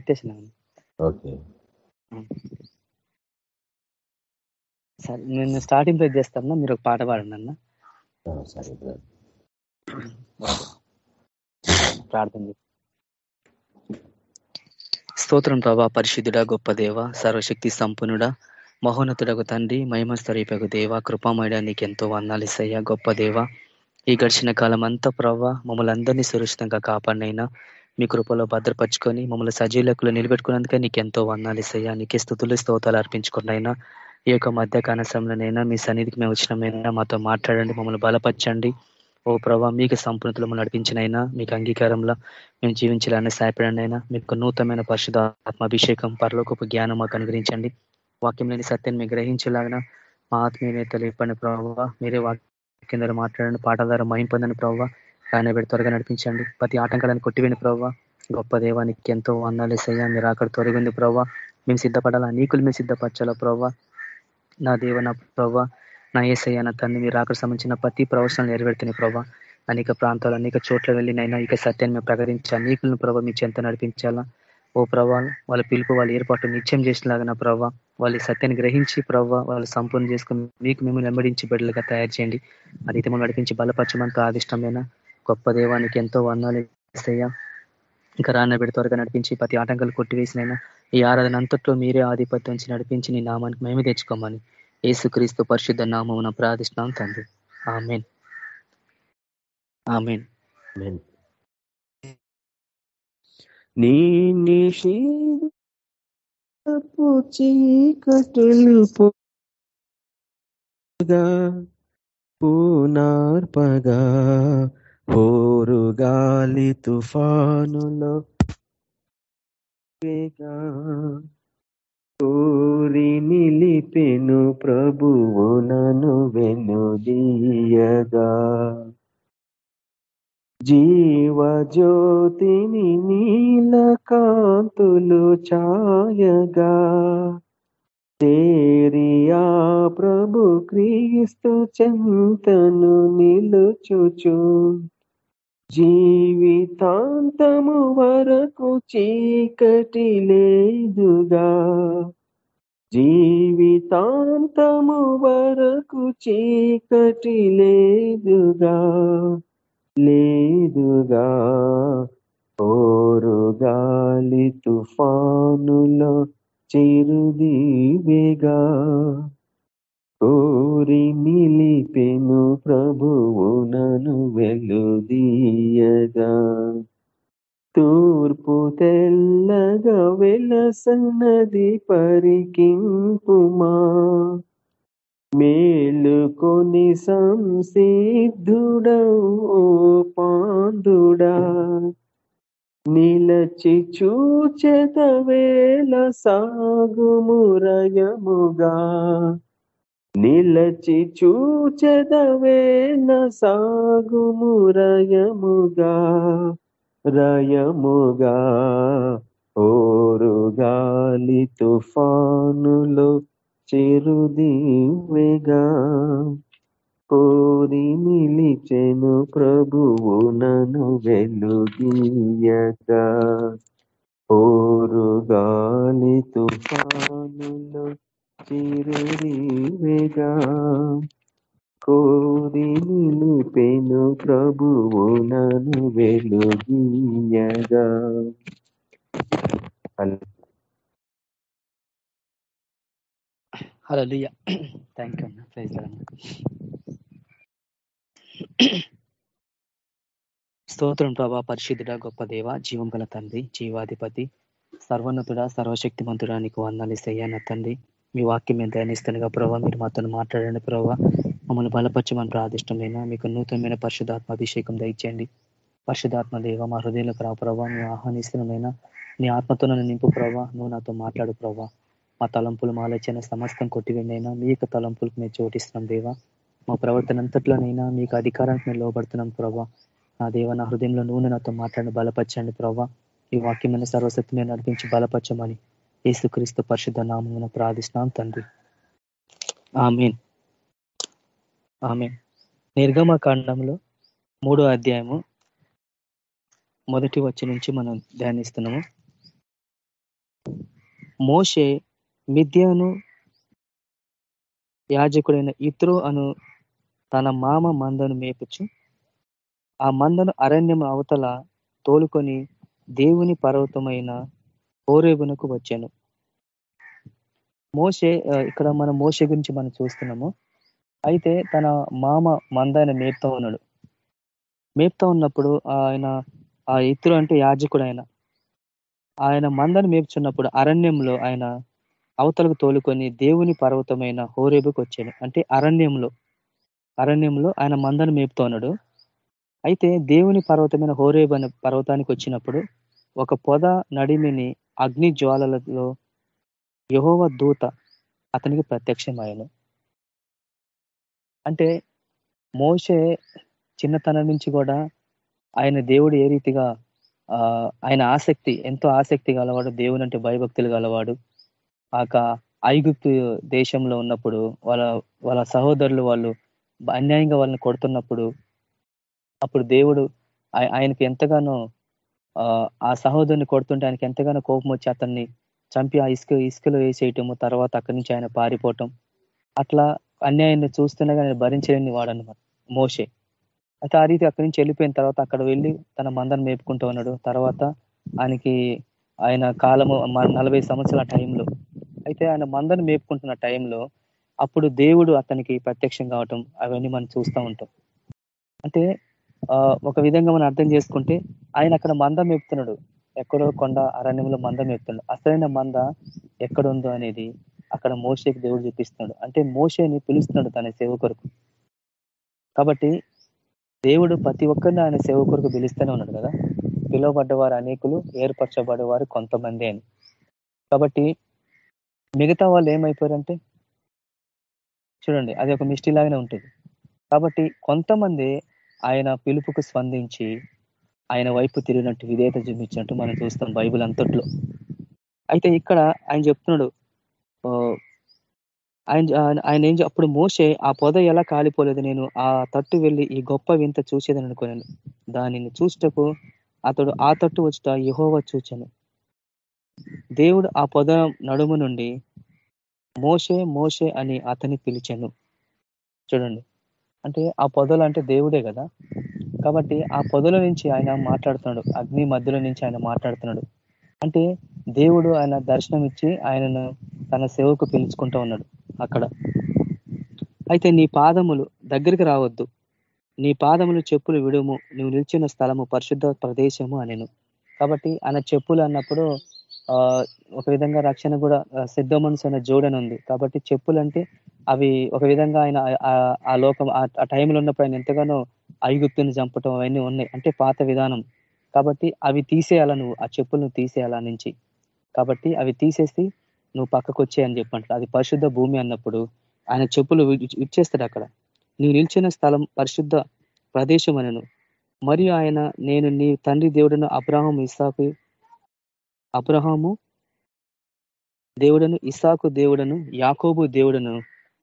పెట్టేసినాను okay. సరే నేను starting price చేస్తాను? మీరు ఒక పాట పాడండి అన్న. సరే ప్రార్థన స్తోత్రం ప్రభా పరిశుద్ధుడ గొప్ప దేవ సర్వశక్తి సంపన్నుడ మహోన్నతుడకు తండ్రి మహిమస్తరీపకు దేవ కృపామయడ నీకు ఎంతో వందాలిసయ్యా గొప్ప దేవ. ఈ గడిచిన కాలం అంతా ప్రవ్వ మమ్మల్ని అందరినీ సురక్షితంగా కాపాడినైనా మీ కృపలో భద్రపరుచుకొని మమ్మల్ని సజీలకులు నిలబెట్టుకున్నందుకే నీకు ఎంతో వందాలిసయ్యా నీకే స్థుతులు స్తోతాలు అర్పించుకున్నైనా ఈ యొక్క మధ్య కాలశంలోనైనా మీ సన్నిధికి మేము వచ్చినమైనా మాతో మాట్లాడండి మమ్మల్ని బలపరచండి. ఓ ప్రభా మీకు సంపూర్ణతలు నడిపించినైనా మీకు అంగీకారంలో మేము జీవించాలని సహాయపడండి అయినా మీకు నూతనమైన పరిశుధ ఆత్మాభిషేకం పరలోకపు జ్ఞానం మాకు అనుగ్రహించండి. వాక్యం లేని సత్యాన్ని మీకు గ్రహించేలాగిన మా ఆత్మీయ నేతలు ఇప్పండి ప్రభావ మీరే వాక్యం ద్వారా మాట్లాడండి పాటల ద్వారా మహిం పొందని ప్రభావ ఆయన పెట్టి త్వరగా నడిపించండి. ప్రతి ఆటంకాలను కొట్టివేని ప్రవ్వ. గొప్ప దేవానికి ఎంతో వందాలు సయ్యా మీరు అక్కడ తొలగింది ప్రవ్వ. మేము సిద్ధపడాలా? నీకులు మేము సిద్ధపరచాలా ప్రవ్వ? నా దేవ నా ప్రవ్వ నా ఏసయ్య నా తన్ని మీరు అక్కడ సంబంధించిన ప్రతి ప్రవచనాలు నెరవేరుతున్నాయి ప్రభావ అనేక ప్రాంతాలు అనేక చోట్ల వెళ్ళి నైనా ఇక సత్యాన్ని మేము ప్రకటించాలి నీకులను ప్రభావ మీ చెంత నడిపించాలా? ఓ ప్రభా వాళ్ళ పిలుపు వాళ్ళ ఏర్పాటు నిత్యం చేసినలాగా ప్రభావ వాళ్ళ సత్యాన్ని గ్రహించి ప్రవ్వ వాళ్ళు సంపూర్ణ చేసుకుని మీకు మేము వెంబడించి బిడ్డలుగా తయారు చేయండి. అది మనం నడిపించి బలపరచమంత ఆదిష్టమైన గొప్ప దేవానికి ఎంతో వర్ణాలు ఇస్తాయా? ఇంకా రాన్న త్వరగా నడిపించి ప్రతి ఆటంకాలు కొట్టివేసినైనా ఈ ఆరాధన అంతట్లో మీరే ఆధిపత్యం నుంచి నీ నామానికి మేమే తెచ్చుకోమని ఏసుక్రీస్తు పరిశుద్ధ నామమున ప్రార్థిస్తున్నాం తండ్రి. ఆమెన్. ఆమెన్. నీ నిషేధపు చీకటులు పూనార్పగా హోరుగాలి తుఫానులో కోరి నిలిపెను ప్రభువు నను వెనుదీయగా జీవజ్యోతిని నీలకాంతులు ఛాయగా చేరియా ప్రభు క్రీస్తు చెంతను నిలుచుచు. జీవితాంతము వరకు చీకటి లేదుగా. జీవితాంతము వరకు చీకటి లేదుగా. లేదుగా. ఓరుగాలి తుఫానులో చిరుదీవిగా. కోరి నిలిపెను ప్రభువు నను వెలుదీయగా. తూర్పు తెల్లగా వెలసన్నది పరికింపుమా. మేలుకొని సంసిద్ధుడవు పాందుడా నిలచి చూచెత వేల సాగుమురయముగా నిలచి చూచెదవేల సాగుము రయముగా రయముగా. ఓరుగాలి తుఫానులో చెరుదీవెగా కోరి నిలిచెను ప్రభువు నను వెలుగీయగా. ఓరుగాలి తుఫానులో చిరుదీవెగా కోరి నిలిపెను ప్రభువు నను వెలుగీయగా హలో థ్యాంక్ యూ అన్న. ప్రైజ్ స్తోత్రం ప్రభా పరిశుద్ధుడ గొప్ప దేవ జీవం గల తండ్రి జీవాధిపతి సర్వోన్నతుడ సర్వశక్తి మంతుడానికి వందాలిసయ్యా తండ్రి. మీ వాక్యం మేము ధ్యానిస్తుండగా ప్రభావ మీరు మాతో మాట్లాడండి ప్రభావ మమ్మల్ని బలపరచమని ప్రాదిష్టమైన మీకు నూతనమైన పరిశుధాత్మ అభిషేకం దయచేయండి. పరిశుధాత్మ దేవ మా హృదయంలోకి రా ప్రభావ మీ ఆహ్వానిస్తున్నమైన? నీ ఆత్మతో నన్ను నింపు ప్రభావ నువ్వు నాతో మాట్లాడు ప్రభావ మా తలంపులు మా ఆలోచన సమస్తం కొట్టివెండైనా మీ యొక్క తలంపులకు మేము చోటిస్తున్నాం దేవా. మా ప్రవర్తన అంతట్లోనైనా మీకు అధికారానికి మేము లోబడుతున్నాం ప్రభావ నా దేవ నా హృదయంలో నూనె నాతో మాట్లాడి బలపరచండి ప్రభావ ఈ వాక్యమైన సర్వశక్తి మేము నడిపించి బలపరచమని యేసుక్రీస్తు పరిశుద్ధ నామమున ప్రార్థిస్తున్నాం తండ్రి. ఆమెన్. ఆమెన్. నిర్గమ కాండంలో మూడో అధ్యాయము మొదటి వచ్చి నుంచి మనం ధ్యానిస్తున్నాము. మోషే మిథ్యను యాజకుడైన ఇత్రో అను తన మామ మందను మేపుచు ఆ మందను అరణ్యం అవతల తోలుకొని దేవుని పర్వతమైన హోరేబునకు వచ్చాను. మోసే ఇక్కడ మన మోసే గురించి మనం చూస్తున్నాము. అయితే తన మామ మందాయన మేపుతా ఉన్నాడు మేపుతా ఉన్నప్పుడు ఆయన ఆ ఇతరు అంటే యాజకుడు ఆయన ఆయన మందని మేపుచున్నప్పుడు అరణ్యంలో ఆయన అవతలకు తోలుకొని దేవుని పర్వతమైన హోరేబుకు వచ్చాడు. అంటే అరణ్యంలో అరణ్యంలో ఆయన మందని మేపుతా ఉన్నాడు అయితే దేవుని పర్వతమైన హోరేబు అనే పర్వతానికి వచ్చినప్పుడు ఒక పొద నడిమిని అగ్ని జ్వాలలలో యహోవ దూత అతనికి ప్రత్యక్షమాయను అంటే మోషే చిన్నతనం నుంచి కూడా ఆయన దేవుడు ఏ రీతిగా ఆ ఆయన ఆసక్తి ఎంతో ఆసక్తి గలవాడు దేవుని అంటే భయభక్తులు గలవాడు. ఆక ఐగుప్తు దేశంలో ఉన్నప్పుడు వాళ్ళ వాళ్ళ సహోదరులు వాళ్ళు అన్యాయంగా వాళ్ళని కొడుతున్నప్పుడు అప్పుడు దేవుడు ఆయ- ఆయనకి ఎంతగానో ఆ సహోదరుని కొడుతుంటే ఆయనకి ఎంతగానో కోపం వచ్చి అతన్ని చంపి ఆ ఇసుక ఇసుకలో వేసేయటము తర్వాత అక్కడి నుంచి ఆయన పారిపోవటం. అట్లా అన్యాయాన్ని చూస్తుండగా కానీ భరించలేని వాడనమాట మోషే. అయితే ఆ రీతి అక్కడి నుంచి వెళ్ళిపోయిన తర్వాత అక్కడ వెళ్ళి తన మందను మేపుకుంటూ ఉన్నాడు. తర్వాత ఆయనకి ఆయన కాలము నలభై సంవత్సరాల టైంలో. అయితే ఆయన మందను మేపుకుంటున్న టైంలో అప్పుడు దేవుడు అతనికి ప్రత్యక్షం కావటం అవన్నీ మనం చూస్తూ ఉంటాం. అంటే ఒక విధంగా మనం అర్థం చేసుకుంటే ఆయన అక్కడ మంద మేపుతున్నాడు. ఎక్కడో కొండ అరణ్యంలో మంద మేపుతున్నాడు. అసలైన మంద ఎక్కడ ఉందో అనేది అక్కడ మోషేకి దేవుడు చూపిస్తున్నాడు. అంటే మోషేని పిలుస్తున్నాడు తన సేవ కొరకు. కాబట్టి దేవుడు ప్రతి ఒక్కరిని ఆయన సేవ కొరకు పిలుస్తూనే ఉన్నాడు కదా. పిలువబడ్డవారు అనేకులు ఏర్పరచబడేవారు కొంతమంది అని. కాబట్టి మిగతా వాళ్ళు ఏమైపోయారంటే చూడండి అది ఒక మిస్టీ లాగానే ఉంటుంది. కాబట్టి కొంతమంది ఆయన పిలుపుకు స్పందించి ఆయన వైపు తిరిగినట్టు విధేయత చూపించినట్టు మనం చూస్తాం బైబిల్ అంతట్లో. అయితే ఇక్కడ ఆయన చెప్తున్నాడు ఆయన ఆయన- ఏం అప్పుడు మోసే ఆ పొద ఎలా కాలిపోలేదు నేను ఆ తట్టు వెళ్ళి ఈ గొప్ప వింత చూసేదని అనుకున్నాను. దానిని చూసుటకు అతడు ఆ తట్టు వచ్చుట యహోవ చూచాను. దేవుడు ఆ పొద నడుము నుండి మోషే మోషే అని అతని పిలిచాను. చూడండి. అంటే ఆ పొదలు అంటే దేవుడే కదా. కాబట్టి ఆ పొదల నుంచి ఆయన మాట్లాడుతున్నాడు. అగ్ని మధ్యలో నుంచి ఆయన మాట్లాడుతున్నాడు. అంటే దేవుడు ఆయన దర్శనం ఇచ్చి ఆయనను తన సేవకు పిలుచుకుంటూ ఉన్నాడు అక్కడ. అయితే నీ పాదములు దగ్గరికి రావద్దు. నీ పాదములు చెప్పులు విడుము. నువ్వు నిలిచిన స్థలము పరిశుద్ధ ప్రదేశము అనేను. కాబట్టి ఆయన చెప్పులు అన్నప్పుడు ఆ ఒక విధంగా రక్షణ కూడా ఆ, సిద్ధ మనసు అనే జోడని ఉంది కాబట్టి చెప్పులు అంటే అవి ఒక విధంగా ఆయన ఆ- లోకం ఆ- టైంలో ఉన్నప్పుడు ఆయన ఎంతగానో ఐగుప్తుని చంపటం అవన్నీ ఉన్నాయి. అంటే పాత విధానం. కాబట్టి అవి తీసేయాల నువ్వు? ఆ చెప్పులను తీసేయాల నుంచి? కాబట్టి అవి తీసేసి నువ్వు పక్కకు వచ్చేయని చెప్పంటారు. అది పరిశుద్ధ భూమి అన్నప్పుడు ఆయన చెప్పులు ఇచ్చేస్తాడు అక్కడ. నీ నిల్చిన స్థలం పరిశుద్ధ ప్రదేశం అనను. మరియు ఆయన నేను నీ తండ్రి దేవుడను అబ్రాహం ఇసాకు అబ్రహాము దేవుడను ఇసాకు దేవుడను యాకోబు దేవుడను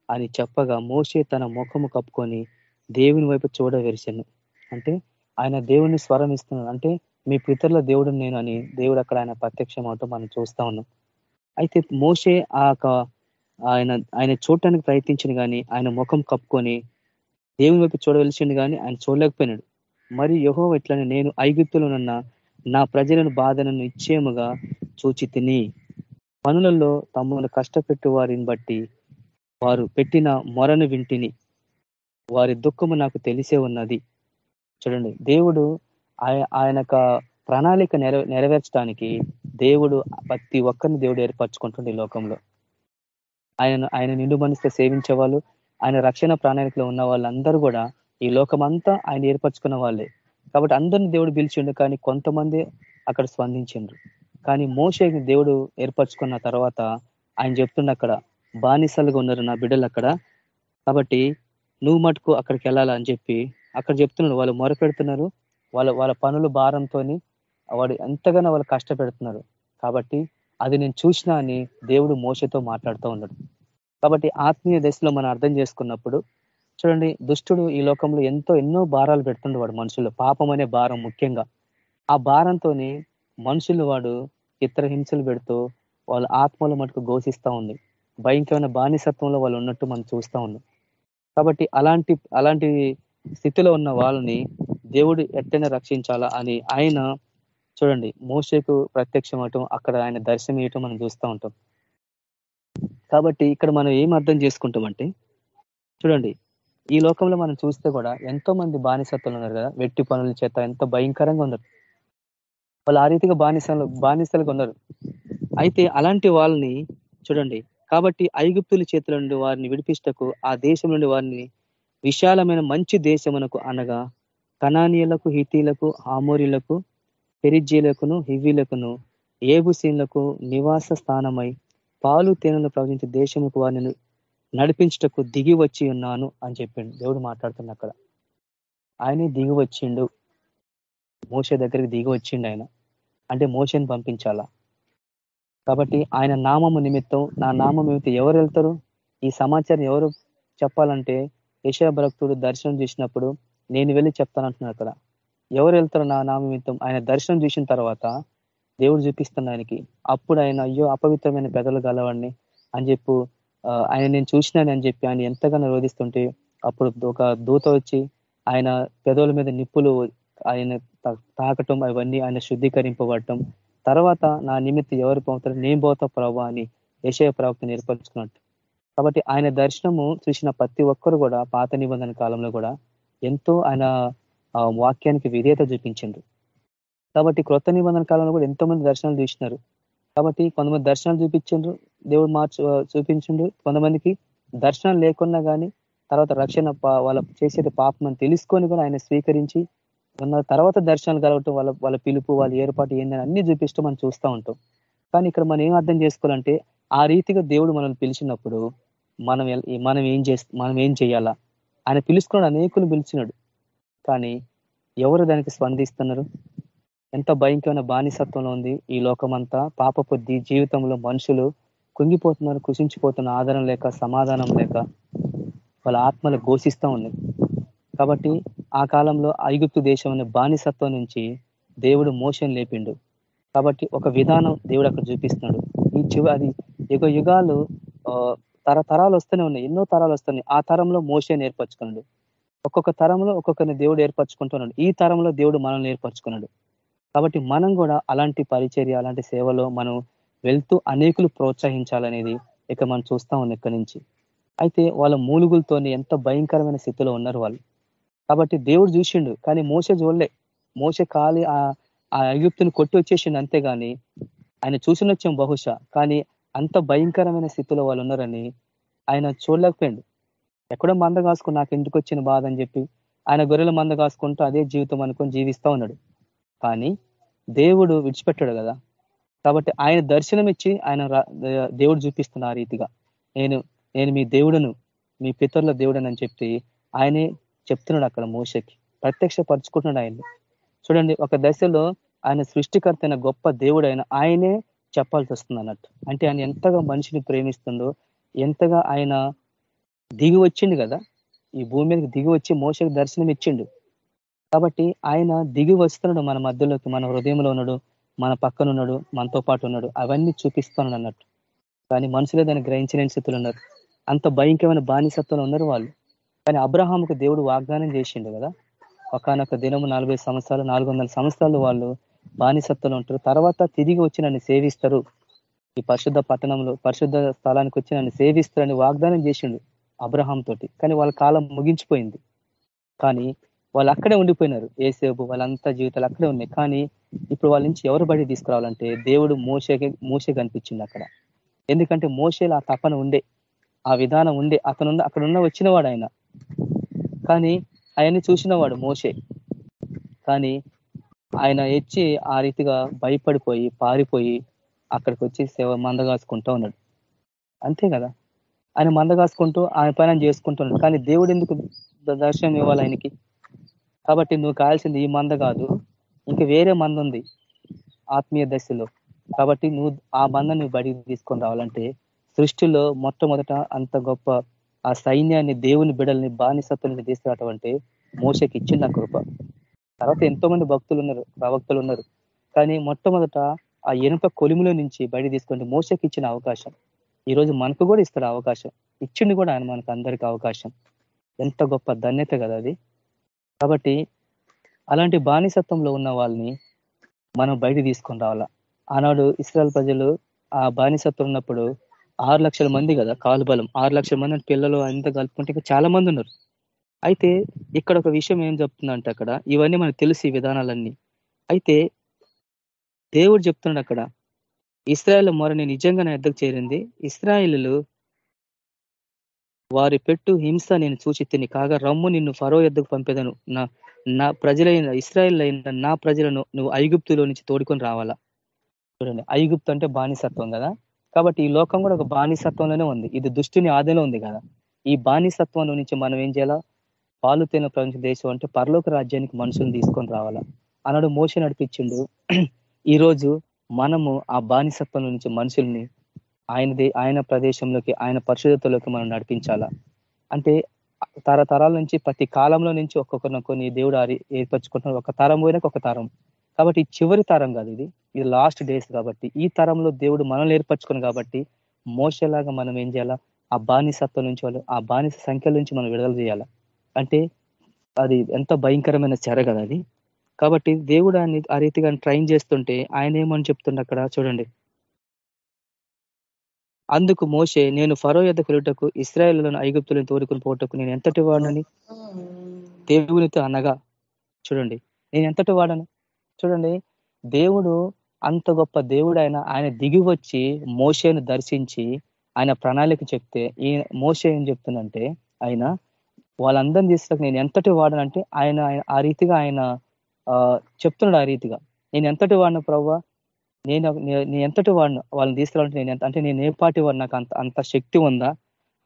అని చెప్పగా మోషే తన ముఖము కప్పుకొని దేవుని వైపు చూడవెరిశాను అంటే ఆయన దేవుని స్వరం ఇస్తున్నాడు అంటే మీ పితరుల దేవుడు నేను అని దేవుడు అక్కడ ఆయన ప్రత్యక్షం అవటం మనం చూస్తా ఉన్నాం. అయితే మోషే ఆ యొక్క ఆయన ఆయన చూడటానికి ప్రయత్నించిన కానీ ఆయన ముఖం కప్పుకొని దేవుని వైపు చూడవలసింది కానీ ఆయన చూడలేకపోయినాడు. మరి యహో ఇట్లని నేను ఐగుప్తులోనున్న నా ప్రజలను బాధను నిశ్చయముగా చూచి తిని పనులలో తమను కష్టపెట్టు వారిని బట్టి వారు పెట్టిన మొరను వింటిని. వారి దుఃఖము నాకు తెలిసే ఉన్నది. చూడండి దేవుడు ఆయ- ఆయన ప్రణాళిక నెరవే నెరవేర్చడానికి దేవుడు ప్రతి ఒక్కరిని దేవుడు ఏర్పరచుకుంటుండే ఈ లోకంలో. ఆయన ఆయన నిండు మనసుతో సేవించే వాళ్ళు ఆయన రక్షణ ప్రణాళికలో ఉన్న వాళ్ళందరూ కూడా ఈ లోకమంతా ఆయన ఏర్పరచుకున్న వాళ్ళే. కాబట్టి అందరిని దేవుడు పిలిచిండు కానీ కొంతమంది అక్కడ స్పందించిండ్రు. కానీ మోసే దేవుడు ఏర్పరచుకున్న తర్వాత ఆయన చెప్తుండ అక్కడ బానిసలుగా ఉన్నారు నా బిడ్డలు అక్కడ. కాబట్టి నువ్వు మటుకు అక్కడికి వెళ్ళాలని అని చెప్పి అక్కడ చెప్తున్నాడు. వాళ్ళు మొరపెడుతున్నారు. వాళ్ళ వాళ్ళ పనులు భారంతో వాడు ఎంతగానో వాళ్ళు కష్టపెడుతున్నారు. కాబట్టి అది నేను చూసినా అని దేవుడు మోసతో మాట్లాడుతూ ఉన్నాడు. కాబట్టి ఆత్మీయ దశలో మనం అర్థం చేసుకున్నప్పుడు చూడండి దుష్టుడు ఈ లోకంలో ఎంతో ఎన్నో భారాలు పెడుతుండే వాడు మనుషులు పాపం అనే భారం ముఖ్యంగా. ఆ భారంతో మనుషులు వాడు ఇతర హింసలు పెడుతూ వాళ్ళ ఆత్మల మటుకు ఘోషిస్తూ ఉంది. భయంకరమైన బానిసత్వంలో వాళ్ళు ఉన్నట్టు మనం చూస్తూ ఉన్నాం. కాబట్టి అలాంటి అలాంటి స్థితిలో ఉన్న వాళ్ళని దేవుడు ఎట్టైనా రక్షించాలా అని ఆయన చూడండి మోసేకు ప్రత్యక్షం అవటం అక్కడ ఆయన దర్శనం ఇవ్వటం మనం చూస్తూ ఉంటాం. కాబట్టి ఇక్కడ మనం ఏం అర్థం చేసుకుంటామంటే చూడండి ఈ లోకంలో మనం చూస్తే కూడా ఎంతో మంది బానిసత్వం ఉన్నారు కదా వెట్టి పనుల చేత ఎంతో భయంకరంగా ఉన్నారు. వాళ్ళు ఆ రీతిగా బానిసలు బానిసలుగా ఉన్నారు. అయితే అలాంటి వాళ్ళని చూడండి కాబట్టి ఐగుప్తుల చేతుల నుండి వారిని విడిపిస్తకు ఆ దేశం నుండి వారిని విశాలమైన మంచి దేశమునకు అనగా కణానీయులకు హితీలకు ఆమోరిలకు పెరిజీలకును హివీలకును ఏబుసీన్లకు నివాస స్థానమై పాలు తేనెలు ప్రవహించే దేశముకు వారిని నడిపించుటకు దిగి వచ్చి ఉన్నాను అని చెప్పిండు. దేవుడు మాట్లాడుతున్న అక్కడ. ఆయనే దిగి వచ్చిండు. మోస దగ్గరికి దిగి వచ్చిండు ఆయన. అంటే మోసని పంపించాలా? కాబట్టి ఆయన నామము నిమిత్తం నా నామం నిమిత్తం ఎవరు వెళ్తారు? ఈ సమాచారం ఎవరు చెప్పాలంటే యశా భక్తుడు దర్శనం చూసినప్పుడు నేను వెళ్ళి చెప్తానంటున్నాను అక్కడ. ఎవరు వెళ్తారు నా నామ నిమిత్తం ఆయన దర్శనం చూసిన తర్వాత దేవుడు చూపిస్తున్న ఆయనకి. అప్పుడు ఆయన అయ్యో అపవిత్రమైన పెదలు గలవాడిని అని చెప్పు ఆయన నేను చూసినాను అని చెప్పి ఆయన ఎంతగానో రోధిస్తుంటే అప్పుడు ఒక దూత వచ్చి ఆయన పెదవుల మీద నిప్పులు ఆయన తాకటం అవన్నీ ఆయన శుద్ధీకరింపబడటం తర్వాత నా నిమిత్తం ఎవరు పోతారు నేను పోతా ప్రభా అని యశయ ప్రవక్త నేర్పరుచుకున్నట్టు కాబట్టి ఆయన దర్శనము చూసిన ప్రతి ఒక్కరు కూడా పాత నిబంధన కాలంలో కూడా ఎంతో ఆయన వాక్యానికి విధేయత చూపించిండ్రు. కాబట్టి క్రొత్త నిబంధన కాలంలో కూడా ఎంతో మంది దర్శనాలు చూసినారు. కాబట్టి కొంతమంది దర్శనాలు చూపించిండ్రు దేవుడు మార్చు చూపించిండు కొంతమందికి దర్శనం లేకున్నా కానీ తర్వాత రక్షణ వాళ్ళ చేసేది పాపం అని తెలుసుకొని కూడా ఆయన స్వీకరించి తర్వాత దర్శనాలు కలగటం వాళ్ళ వాళ్ళ పిలుపు వాళ్ళ ఏర్పాటు ఏందని అన్ని చూపిస్తూ మనం చూస్తూ ఉంటాం. కానీ ఇక్కడ మనం ఏం అర్థం చేసుకోవాలంటే ఆ రీతిగా దేవుడు మనల్ని పిలిచినప్పుడు మనం మనం ఏం చేస్త మనం ఏం చేయాలా? ఆయన పిలుచుకున్నాడు అనేకులు పిలిచినాడు. కానీ ఎవరు దానికి స్పందిస్తున్నారు? ఎంత భయంకరమైన బానిసత్వంలో ఉంది ఈ లోకమంతా. పాపపొద్ది జీవితంలో మనుషులు కుంగిపోతున్నారు కృషించిపోతున్న ఆధారం లేక సమాధానం లేక వాళ్ళ ఆత్మలు ఘోషిస్తూ ఉన్నాయి. కాబట్టి ఆ కాలంలో ఐగుప్తు దేశం అనే బానిసత్వం నుంచి దేవుడు మోషన్ లేపిండు. కాబట్టి ఒక విధానం దేవుడు అక్కడ చూపిస్తున్నాడు. ఈ చివ అది యుగ యుగాలు తరతరాలు వస్తూనే ఉన్నాయి. ఎన్నో తరాలు వస్తున్నాయి. ఆ తరంలో మోషన్ ఏర్పరచుకున్నాడు. ఒక్కొక్క తరంలో ఒక్కొక్కరిని దేవుడు ఏర్పరచుకుంటున్నాడు. ఈ తరంలో దేవుడు మనల్ని ఏర్పరచుకున్నాడు. కాబట్టి మనం కూడా అలాంటి పరిచర్య అలాంటి సేవలో మనం వెళ్తూ అనేకులు ప్రోత్సహించాలనేది ఇక మనం చూస్తా ఉన్నాం ఇక్కడి నుంచి. అయితే వాళ్ళ మూలుగులతోనే ఎంత భయంకరమైన స్థితిలో ఉన్నారు వాళ్ళు. కాబట్టి దేవుడు చూసిండు కానీ మోస చూడలే. మోస కాలి ఆ అయుక్తుని కొట్టి వచ్చేసిండు అంతేగాని ఆయన చూసిన వచ్చాం బహుశా కానీ అంత భయంకరమైన స్థితిలో వాళ్ళు ఉన్నారని ఆయన చూడలేకపోయిండు. ఎక్కడో మంద కాసుకుని నాకు ఎందుకు వచ్చిన బాధ అని చెప్పి ఆయన గొర్రెల మంద కాసుకుంటూ అదే జీవితం అనుకొని జీవిస్తూ ఉన్నాడు. కానీ దేవుడు విడిచిపెట్టాడు కదా. కాబట్టి ఆయన దర్శనం ఇచ్చి ఆయన దేవుడు చూపిస్తున్న ఆ రీతిగా నేను నేను మీ దేవుడును మీ పితరుల దేవుడని అని చెప్పి ఆయనే చెప్తున్నాడు అక్కడ మోసకి ప్రత్యక్ష పరుచుకుంటున్నాడు ఆయన్ని. చూడండి ఒక దశలో ఆయన సృష్టికర్త అయిన గొప్ప దేవుడు ఆయన ఆయనే చెప్పాల్సి వస్తుంది అన్నట్టు. అంటే ఆయన ఎంతగా మనిషిని ప్రేమిస్తుండో ఎంతగా ఆయన దిగి వచ్చిండు కదా. ఈ భూమి మీదకి దిగి వచ్చి మోసకి దర్శనం ఇచ్చిండు. కాబట్టి ఆయన దిగి వస్తున్నాడు మన మధ్యలోకి మన హృదయంలో ఉన్నాడు మన పక్కన ఉన్నాడు మనతో పాటు ఉన్నాడు. అవన్నీ చూపిస్తున్నాడు అన్నట్టు. కానీ మనుషులే దాన్ని గ్రహించలేని స్థితులు ఉన్నారు. అంత భయంకరమైన బానిసత్వంలో ఉన్నారు వాళ్ళు. కానీ అబ్రహాముకు దేవుడు వాగ్దానం చేసిండు కదా. ఒకనొక దినము నలభై సంవత్సరాలు నాలుగు వందల సంవత్సరాలు వాళ్ళు బానిసత్తులు ఉంటారు. తర్వాత తిరిగి వచ్చి నన్ను సేవిస్తారు. ఈ పరిశుద్ధ పట్టణంలో పరిశుద్ధ స్థలానికి వచ్చి నన్ను సేవిస్తారని వాగ్దానం చేసిండు అబ్రహాం తోటి. కానీ వాళ్ళ కాలం ముగించిపోయింది. కానీ వాళ్ళు అక్కడే ఉండిపోయినారు. ఏసేపు వాళ్ళంతా జీవితాలు అక్కడే ఉన్నాయి. కానీ ఇప్పుడు వాళ్ళ నుంచి ఎవరు బడి తీసుకురావాలంటే దేవుడు మోసే మోసే కనిపించింది అక్కడ. ఎందుకంటే మోసేలు ఆ తపన ఉండే ఆ విధానం ఉండే. అతను అక్కడ ఉన్న వచ్చినవాడు ఆయన. కానీ ఆయన్ని చూసినవాడు మోసే కానీ ఆయన ఎచ్చి ఆ రీతిగా భయపడిపోయి పారిపోయి అక్కడికి వచ్చి సేవ మందగాసుకుంటూ ఉన్నాడు. అంతే కదా? ఆయన మందగాసుకుంటూ ఆయన పైన చేసుకుంటున్నాడు. కానీ దేవుడు ఎందుకు దర్శనం ఇవ్వాలి ఆయనకి? కాబట్టి నువ్వు కావాల్సింది ఈ మంద కాదు. ఇంక వేరే మంద ఉంది ఆత్మీయ దశలో. కాబట్టి నువ్వు ఆ మంద నువ్వు బడికి తీసుకొని రావాలంటే సృష్టిలో మొట్టమొదట అంత గొప్ప ఆ సైన్యాన్ని దేవుని బిడల్ని బానిసత్తుల్ని తీసుకురావటం అంటే మోసకి ఇచ్చింది ఆ కృప. తర్వాత ఎంతో మంది భక్తులు ఉన్నారు ప్రవక్తలు ఉన్నారు. కానీ మొట్టమొదట ఆ ఇనుప కొలిమిలో నుంచి బయట తీసుకుంటే మోసకి ఇచ్చిన అవకాశం. ఈరోజు మనకు కూడా ఇస్తాడు అవకాశం. ఇచ్చింది కూడా ఆయన మనకు అందరికీ అవకాశం. ఎంత గొప్ప ధన్యత కదా అది. కాబట్టి అలాంటి బానిసత్వంలో ఉన్న వాళ్ళని మనం బయట తీసుకొని రావాలా. ఆనాడు ఇస్రాయల్ ప్రజలు ఆ బానిసత్వం ఉన్నప్పుడు ఆరు లక్షల మంది కదా కాలు బలం. ఆరు లక్షల మంది పిల్లలు అంతా కలుపుకుంటే ఇంకా చాలా మంది ఉన్నారు. అయితే ఇక్కడ ఒక విషయం ఏం చెప్తుందంటే అక్కడ ఇవన్నీ మనకు తెలిసి విధానాలన్నీ. అయితే దేవుడు చెప్తున్నాడు అక్కడ ఇస్రాయల్ మొరని నిజంగా నా ఎద్దకు చేరింది. ఇస్రాయిలు వారి పెట్టు హింస నేను చూచి తిని కాగా రమ్ము నిన్ను ఫరో ఎద్దకు పంపేదను. నా నా ప్రజలైన ఇస్రాయిల్ అయిన నా ప్రజలను నువ్వు ఐగుప్తులో నుంచి తోడుకొని రావాలా? చూడండి ఐగుప్తు అంటే బానిసత్వం కదా? కాబట్టి ఈ లోకం కూడా ఒక బానిసత్వంలోనే ఉంది. ఇది దుష్టిని ఆదిలో ఉంది కదా. ఈ బానిసత్వం నుంచి మనం ఏం చేయాలా? పాలు తేన ప్రపంచ దేశం అంటే పరలోక రాజ్యానికి మనుషులను తీసుకొని రావాలా? అన్నాడు మోస నడిపించిండు. ఈ రోజు మనము ఆ బానిసత్వం నుంచి మనుషుల్ని ఆయన ఆయన ప్రదేశంలోకి ఆయన పరిశుద్ధతలోకి మనం నడిపించాలా? అంటే తరతరాల నుంచి ప్రతి కాలంలో నుంచి ఒక్కొక్కరిని కొన్ని దేవుడు ఏర్పరచుకుంటున్నారు ఒక తరం పోయినాక ఒక తరం. కాబట్టి చివరి తరం కాదు ఇది. ఇది లాస్ట్ డేస్ కాబట్టి ఈ తరంలో దేవుడు మనల్ని ఏర్పరచుకుని కాబట్టి మోసలాగా మనం ఏం చేయాలా? ఆ బానిసత్వం నుంచి వాళ్ళు ఆ బానిస సంఖ్యల నుంచి మనం విడుదల చేయాలా? అంటే అది ఎంత భయంకరమైన చెర కదా అది. కాబట్టి దేవుడు ఆయన ఆ రీతిగా ట్రైన్ చేస్తుంటే ఆయన ఏమని చెప్తుండే అక్కడ? చూడండి. అందుకు మోసే నేను ఫరో యొద్ద పిలుటకు ఇస్రాయలను ఐగుప్తులను తోడుకుని పోటకు నేను ఎంతటి వాడని దేవునితో అనగా చూడండి నేను ఎంతటి వాడను? చూడండి దేవుడు అంత గొప్ప దేవుడు ఆయన ఆయన దిగి వచ్చి మోసేను దర్శించి ఆయన ప్రణాళిక చెప్తే ఈ మోసే ఏం చెప్తుందంటే ఆయన వాళ్ళందరినీ తీసుకు నేను ఎంతటి వాడనంటే ఆయన ఆ రీతిగా ఆయన చెప్తున్నాడు ఆ రీతిగా. నేను ఎంతటి వాడిన ప్రవ్వ? నేను నేను ఎంతటి వాడిన వాళ్ళని తీసుకురావాలంటే నేను ఎంత అంటే నేను ఏ పాటి వాడు నాకు అంత అంత శక్తి ఉందా?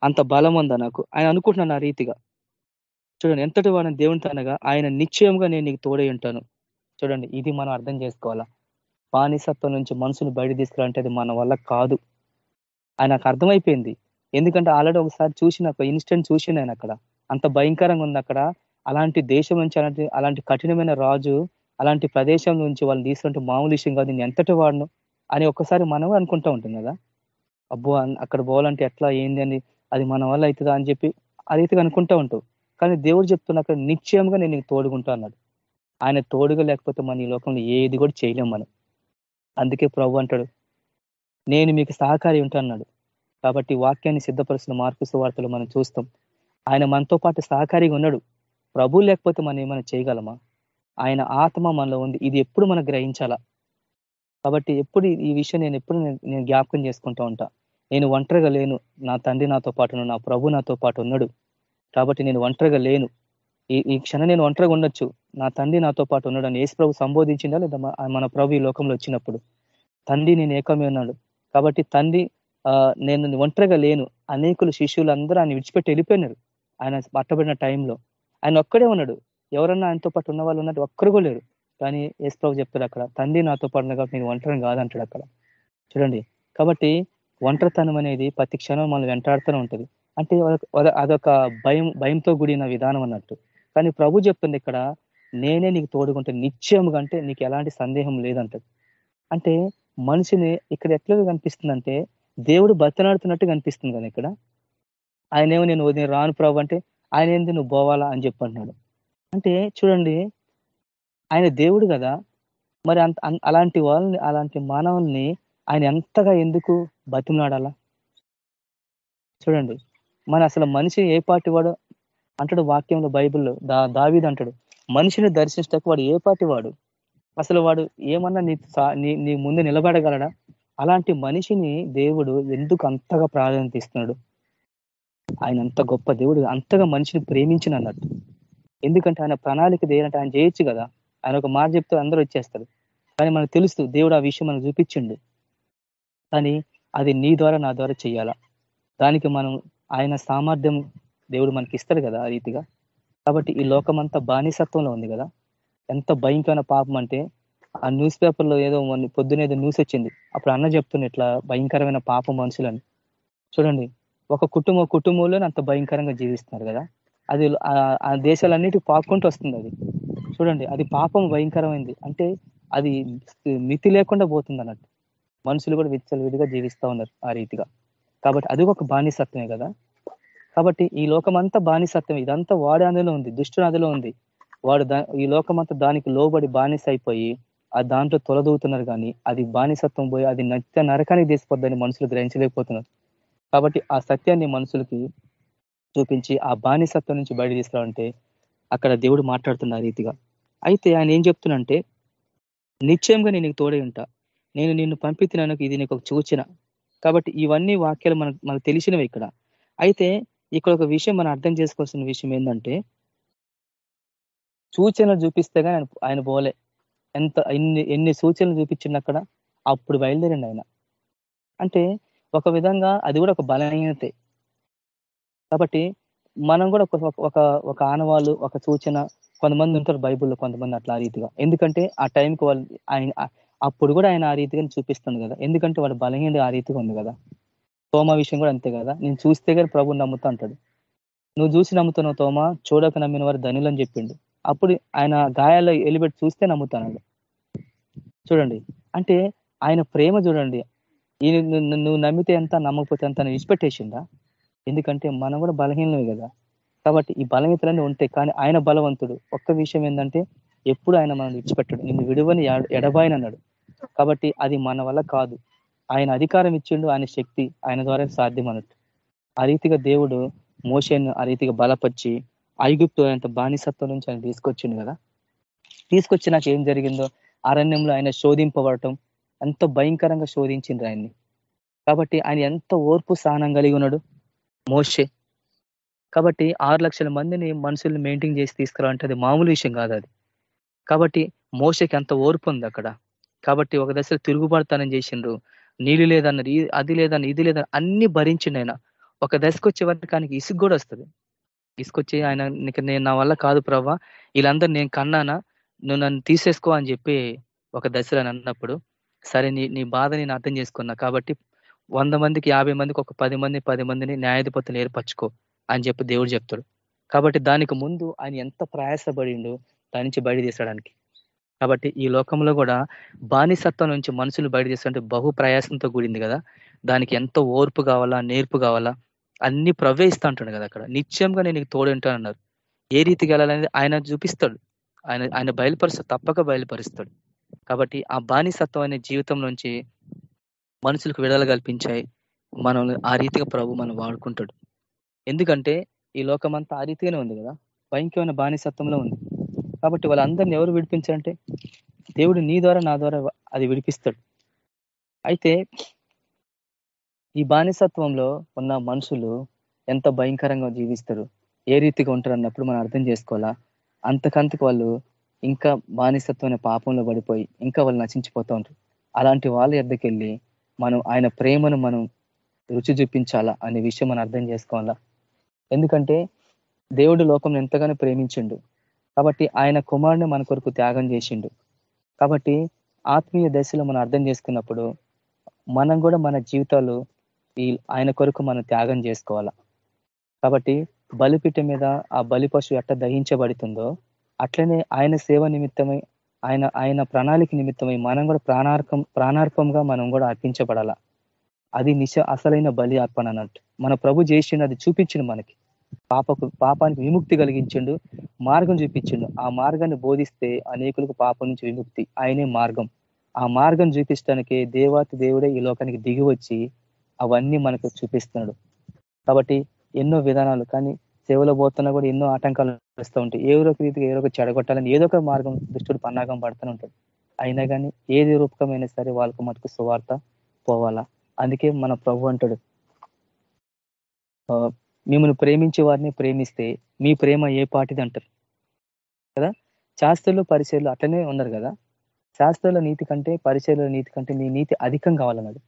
అంత బలం ఉందా నాకు? ఆయన అనుకుంటున్నాను ఆ రీతిగా. చూడండి ఎంతటి వాడిని దేవునితో అనగా ఆయన నిశ్చయంగా నేను నీకు తోడై ఉంటాను. చూడండి ఇది మనం అర్థం చేసుకోవాలా? బానిసత్వం నుంచి మనసును బయట తీసుకురాలంటే అది మన వల్ల కాదు. ఆయనకు అర్థమైపోయింది. ఎందుకంటే ఆల్రెడీ ఒకసారి చూసిన ఒక ఇన్స్టెంట్ చూసిన ఆయన అక్కడ. అంత భయంకరంగా ఉంది అక్కడ. అలాంటి దేశం నుంచి అలాంటి అలాంటి కఠినమైన రాజు అలాంటి ప్రదేశం నుంచి వాళ్ళు తీసుకుంటే మామూలు విషయం కాదు. నేను ఎంతటి వాడను అని ఒక్కసారి మనం అనుకుంటూ ఉంటుంది కదా. అబ్బో అక్కడ పోవాలంటే ఎట్లా ఏంది అని అది మన వల్ల అవుతుందా అని చెప్పి ఆ రీతిగా అనుకుంటూ ఉంటావు. కానీ దేవుడు చెప్తున్న అక్కడ నిశ్చయంగా నేను నీకు తోడుకుంటా అన్నాడు. ఆయన తోడుగా లేకపోతే మన ఈ లోకంలో ఏది కూడా చేయలేం మనం. అందుకే ప్రభు అంటాడు నేను మీకు సహకారి ఉంటాన్నాడు కాబట్టి వాక్యాన్ని సిద్ధపరుస్తున్న మార్పు సువార్తలు మనం చూస్తాం ఆయన మనతో పాటు సహకారిగా ఉన్నాడు. ప్రభు లేకపోతే మనం ఏమైనా చేయగలమా? ఆయన ఆత్మ మనలో ఉంది ఇది ఎప్పుడు మనం గ్రహించాలా? కాబట్టి ఎప్పుడు ఈ విషయం నేను ఎప్పుడు నేను జ్ఞాపకం చేసుకుంటూ ఉంటా. నేను ఒంటరిగా లేను నా తండ్రి నాతో పాటు నా ప్రభు నాతో పాటు ఉన్నాడు. కాబట్టి నేను ఒంటరిగా లేను. ఈ ఈ క్షణం నేను ఒంటరిగా ఉండొచ్చు. నా తండ్రి నాతో పాటు ఉన్నాడు అని ఏసు ప్రభు సంబోధించిందా లేదా మన ప్రభు ఈ లోకంలో వచ్చినప్పుడు? తండ్రి నేను ఏకమే ఉన్నాడు కాబట్టి తండ్రి నేను ఒంటరిగా లేను. అనేకులు శిష్యులు అందరూ ఆయన విడిచిపెట్టి వెళ్ళిపోయినారు. ఆయన పట్టబడిన టైంలో. ఆయన ఒక్కడే ఉన్నాడు. ఎవరన్నా ఆయనతో పాటు ఉన్న వాళ్ళు ఉన్నట్టు ఒక్కరు కూడా లేరు. కానీ ఏసు ప్రభు చెప్తాడు అక్కడ తండ్రి నాతో పాటు కాబట్టి నేను ఒంటరిని కాదంటాడు అక్కడ. చూడండి. కాబట్టి ఒంటరితనం అనేది ప్రతి క్షణం మనం వెంటాడుతూనే ఉంటుంది. అంటే అదొక భయం భయంతో కూడిన విధానం అన్నట్టు. కానీ ప్రభు చెప్తుంది ఇక్కడ నేనే నీకు తోడుకుంటే నిశ్చయముగా అంటే నీకు ఎలాంటి సందేహం లేదంటది. అంటే మనిషిని ఇక్కడ ఎట్లా కనిపిస్తుందంటే దేవుడు బతనాడుతున్నట్టు కనిపిస్తుంది కదా ఇక్కడ. ఆయన ఏమో నేను నేను రాను ప్రభు అంటే ఆయన ఏంది నువ్వు పోవాలా అని చెప్పంటున్నాడు అంటే చూడండి ఆయన దేవుడు కదా. మరి అంత అలాంటి వాళ్ళని అలాంటి మానవుల్ని ఆయన ఎంతగా ఎందుకు బతిమలాడాలా? చూడండి మన అసలు మనిషి ఏ పాటి వాడు అంటాడు వాక్యంలో బైబిల్లో దా దావీది అంటాడు. మనిషిని దర్శించటకు వాడు ఏ పాటి వాడు? అసలు వాడు ఏమన్నా నీ నీ ముందు నిలబడగలడా? అలాంటి మనిషిని దేవుడు ఎందుకు అంతగా ప్రాధాన్యత ఇస్తున్నాడు? ఆయన అంత గొప్ప దేవుడు అంతగా మనిషిని ప్రేమించిన అన్నట్టు. ఎందుకంటే ఆయన ప్రణాళిక దేనంటే ఆయన చేయొచ్చు కదా? ఆయన ఒక మాట చెప్తే అందరూ వచ్చేస్తారు. కానీ మనకు తెలుస్తూ దేవుడు ఆ విషయం మనకు చూపించిండు. కానీ అది నీ ద్వారా నా ద్వారా చెయ్యాలా దానికి మనం ఆయన సామర్థ్యం దేవుడు మనకి ఇస్తాడు కదా ఆ రీతిగా? కాబట్టి ఈ లోకం అంతా బానిసత్వంలో ఉంది కదా. ఎంత భయంకరమైన పాపం అంటే ఆ న్యూస్ పేపర్లో ఏదో పొద్దునేదో న్యూస్ వచ్చింది. అప్పుడు అన్న చెప్తున్న ఇట్లా భయంకరమైన పాపం మనుషులని. చూడండి ఒక కుటుంబ కుటుంబంలో అంత భయంకరంగా జీవిస్తున్నారు కదా. అది ఆ దేశాలన్నిటికీ పాపుకుంటూ వస్తుంది అది. చూడండి అది పాపం భయంకరమైంది. అంటే అది మితి లేకుండా పోతుంది అన్నట్టు. మనుషులు కూడా విచ్చలవిడిగా జీవిస్తూ ఉన్నారు ఆ రీతిగా. కాబట్టి అది ఒక బానిసత్వమే కదా. కాబట్టి ఈ లోకమంతా బానిసత్వం ఇదంతా వాడి అందులో ఉంది దుష్టుని అందులో ఉంది. వాడు ఈ లోకమంతా దానికి లోబడి బానిస అయిపోయి ఆ దాంట్లో తొలదూతున్నారు కానీ అది బానిసత్వం పోయి అది నచ్చ నరకానికి తీసిపోద్దని మనుషులు గ్రహించలేకపోతున్నారు. కాబట్టి ఆ సత్యాన్ని మనుషులకి చూపించి ఆ బానిసత్వం నుంచి బయట తీసుకురావంటే అక్కడ దేవుడు మాట్లాడుతున్న రీతిగా. అయితే ఆయన ఏం చెప్తున్నంటే నిశ్చయంగా నేను నీకు తోడే ఉంటా. నేను నిన్ను పంపిస్తున్నాను ఇది నీకు ఒక సూచన. కాబట్టి ఇవన్నీ వాక్యాలు మనకు మనకు తెలిసినవి ఇక్కడ. అయితే ఇక్కడ ఒక విషయం మనం అర్థం చేసుకోవాల్సిన విషయం ఏంటంటే సూచనలు చూపిస్తే కానీ ఆయన ఆయన పోలే. ఎంత ఎన్ని ఎన్ని సూచనలు చూపించింది అక్కడ అప్పుడు బయలుదేరండి ఆయన. అంటే ఒక విధంగా అది కూడా ఒక బలహీనతే. కాబట్టి మనం కూడా ఒక ఒక ఒక ఆనవాళ్ళు ఒక సూచన కొంతమంది ఉంటారు బైబుల్లో కొంతమంది అట్లా ఆ రీతిగా. ఎందుకంటే ఆ టైంకి వాళ్ళు ఆయన అప్పుడు కూడా ఆయన ఆ రీతిగా చూపిస్తుంది కదా. ఎందుకంటే వాడు బలహీన ఆ రీతిగా ఉంది కదా. తోమ విషయం కూడా అంతే కదా? నేను చూస్తే కానీ ప్రభు నమ్ముతా అంటాడు. నువ్వు చూసి నమ్ముతున్నావు తోమ చూడక నమ్మిన వారు ధనులు అని చెప్పిండు. అప్పుడు ఆయన గాయాల్లో ఎలిబెట్టి చూస్తే నమ్ముతానండి చూడండి. అంటే ఆయన ప్రేమ చూడండి. నువ్వు నమ్మితే ఎంత నమ్మకపోతే ఎంత విడిచిపెట్టేసిందా ఎందుకంటే మనం కూడా బలహీనమే కదా. కాబట్టి ఈ బలహీనతలన్నీ ఉంటాయి కానీ ఆయన బలవంతుడు. ఒక్క విషయం ఏంటంటే ఎప్పుడు ఆయన మనం విడిచిపెట్టాడు. నిన్ను విడువని ఎడబాయినన్నాడు. కాబట్టి అది మన వల్ల కాదు. ఆయన అధికారం ఇచ్చిండు ఆయన శక్తి ఆయన ద్వారా సాధ్యం అన్నట్టు. ఆ రీతిగా దేవుడు మోషను ఆ రీతిగా బలపరిచి ఐగుప్తు అంత బానిసత్వం నుంచి ఆయన తీసుకొచ్చిండు కదా. తీసుకొచ్చి నాకు ఏం జరిగిందో అరణ్యంలో ఆయన శోధింపబడటం ఎంతో భయంకరంగా శోధించిండ్రు ఆయన్ని. కాబట్టి ఆయన ఎంత ఓర్పు సహనం కలిగి ఉన్నాడు? మోషే. కాబట్టి ఆరు లక్షల మందిని మనుషుల్ని మెయింటైన్ చేసి తీసుకురావాలంటే అది మామూలు విషయం కాదు అది. కాబట్టి మోసకి అంత ఓర్పు ఉంది అక్కడ. కాబట్టి ఒక దశలో తిరుగుబడతానని చేసిండ్రు. నీళ్ళు లేదన్నది అది లేదని ఇది లేదని అన్ని భరించిండు ఆయన. ఒక దశకు వచ్చే వరకు ఆయనకి ఇసుగు కూడా వస్తుంది. ఇసుకొచ్చి ఆయన నేను నా వల్ల కాదు ప్రవ్వా వీళ్ళందరూ నేను కన్నానా నువ్వు నన్ను తీసేసుకో అని చెప్పి ఒక దశలో అన్నప్పుడు సరే నీ నీ బాధ నేను అర్థం చేసుకున్నా కాబట్టి వంద మందికి యాభై మందికి ఒక పది మంది పది మందిని న్యాయాధిపతులు ఏర్పరచుకో అని చెప్పి దేవుడు చెప్తాడు. కాబట్టి దానికి ముందు ఆయన ఎంత ప్రయాసపడిండు దాని నుంచి బయట తీసడానికి. కాబట్టి ఈ లోకంలో కూడా బానిసత్వం నుంచి మనుషులు బయట చేస్తుంటే బహు ప్రయాసంతో కూడింది కదా. దానికి ఎంతో ఓర్పు కావాలా నేర్పు కావాలా అన్ని ప్రవేశిస్తూ అంటాడు కదా అక్కడ. నిత్యంగా నేను తోడుంటాను అన్నారు. ఏ రీతికి వెళ్ళాలనేది ఆయన చూపిస్తాడు. ఆయన ఆయన బయలుపరుస్తాడు తప్పక బయలుపరుస్తాడు. కాబట్టి ఆ బానిసత్వం అనే జీవితం నుంచి మనుషులకు విడుదల కల్పించాయి. మనం ఆ రీతిగా ప్రభు మనం వాడుకుంటాడు. ఎందుకంటే ఈ లోకం అంతా ఆ రీతిగానే ఉంది కదా. భయంకరమైన బానిసత్వంలో ఉంది. కాబట్టి వాళ్ళందరినీ ఎవరు విడిపించారంటే దేవుడు నీ ద్వారా నా ద్వారా అది విడిపిస్తాడు. అయితే ఈ బానిసత్వంలో ఉన్న మనుషులు ఎంత భయంకరంగా జీవిస్తారు? ఏ రీతిగా ఉంటారు అన్నప్పుడు మనం అర్థం చేసుకోవాలా? అంతకంతకు వాళ్ళు ఇంకా బానిసత్వం పాపంలో పడిపోయి ఇంకా వాళ్ళు నశించిపోతూ ఉంటారు. అలాంటి వాళ్ళ ఎద్దకెళ్ళి మనం ఆయన ప్రేమను మనం రుచి చూపించాలా అనే విషయం మనం అర్థం చేసుకోవాలా? ఎందుకంటే దేవుడు లోకం ఎంతగానో ప్రేమించిండు. కాబట్టి ఆయన కుమారుని మన కొరకు త్యాగం చేసిండు. కాబట్టి ఆత్మీయ దశలో మనం అర్థం చేసుకున్నప్పుడు మనం కూడా మన జీవితాలు ఈ ఆయన కొరకు మనం త్యాగం చేసుకోవాలా. కాబట్టి బలిపీఠ మీద ఆ బలి పశువు ఎట్ట దహించబడుతుందో అట్లనే ఆయన సేవ నిమిత్తమై ఆయన ఆయన ప్రణాళిక నిమిత్తమై మనం కూడా ప్రాణార్కం ప్రాణార్పంగా మనం కూడా అర్పించబడాల. అది నిశ అసలైన బలి అర్పణ అన్నట్టు. మన ప్రభు చేసిండు అది చూపించింది మనకి. పాపకు పాపానికి విముక్తి కలిగించిండు మార్గం చూపించిండు. ఆ మార్గాన్ని బోధిస్తే అనేకులకు పాపం నుంచి విముక్తి. ఆయనే మార్గం. ఆ మార్గం చూపించడానికి దేవాతి దేవుడే ఈ లోకానికి దిగి వచ్చి అవన్నీ మనకు చూపిస్తున్నాడు. కాబట్టి ఎన్నో విధానాలు కానీ సేవలో పోతున్నా కూడా ఎన్నో ఆటంకాలు వస్తూ ఉంటాయి. ఏ ఒక రీతిగా ఏదో ఒక చెడగొట్టాలని ఏదో ఒక మార్గం దుష్టుడు పన్నాగం పడుతూనే ఉంటాడు. అయినా కానీ ఏది రూపకమైనా సరే వాళ్ళకు మటుకు సువార్త పోవాలా? అందుకే మన ప్రభు అంటాడు. మిమ్మల్ని ప్రేమించే వారిని ప్రేమిస్తే మీ ప్రేమ ఏ పాటిది అంటారు? కదా? శాస్త్రులు పరిచయలు అట్లనే ఉన్నారు కదా? శాస్త్రుల నీతి కంటే పరిచయల నీతి కంటే నీ నీతి అధికం కావాలన్నాడు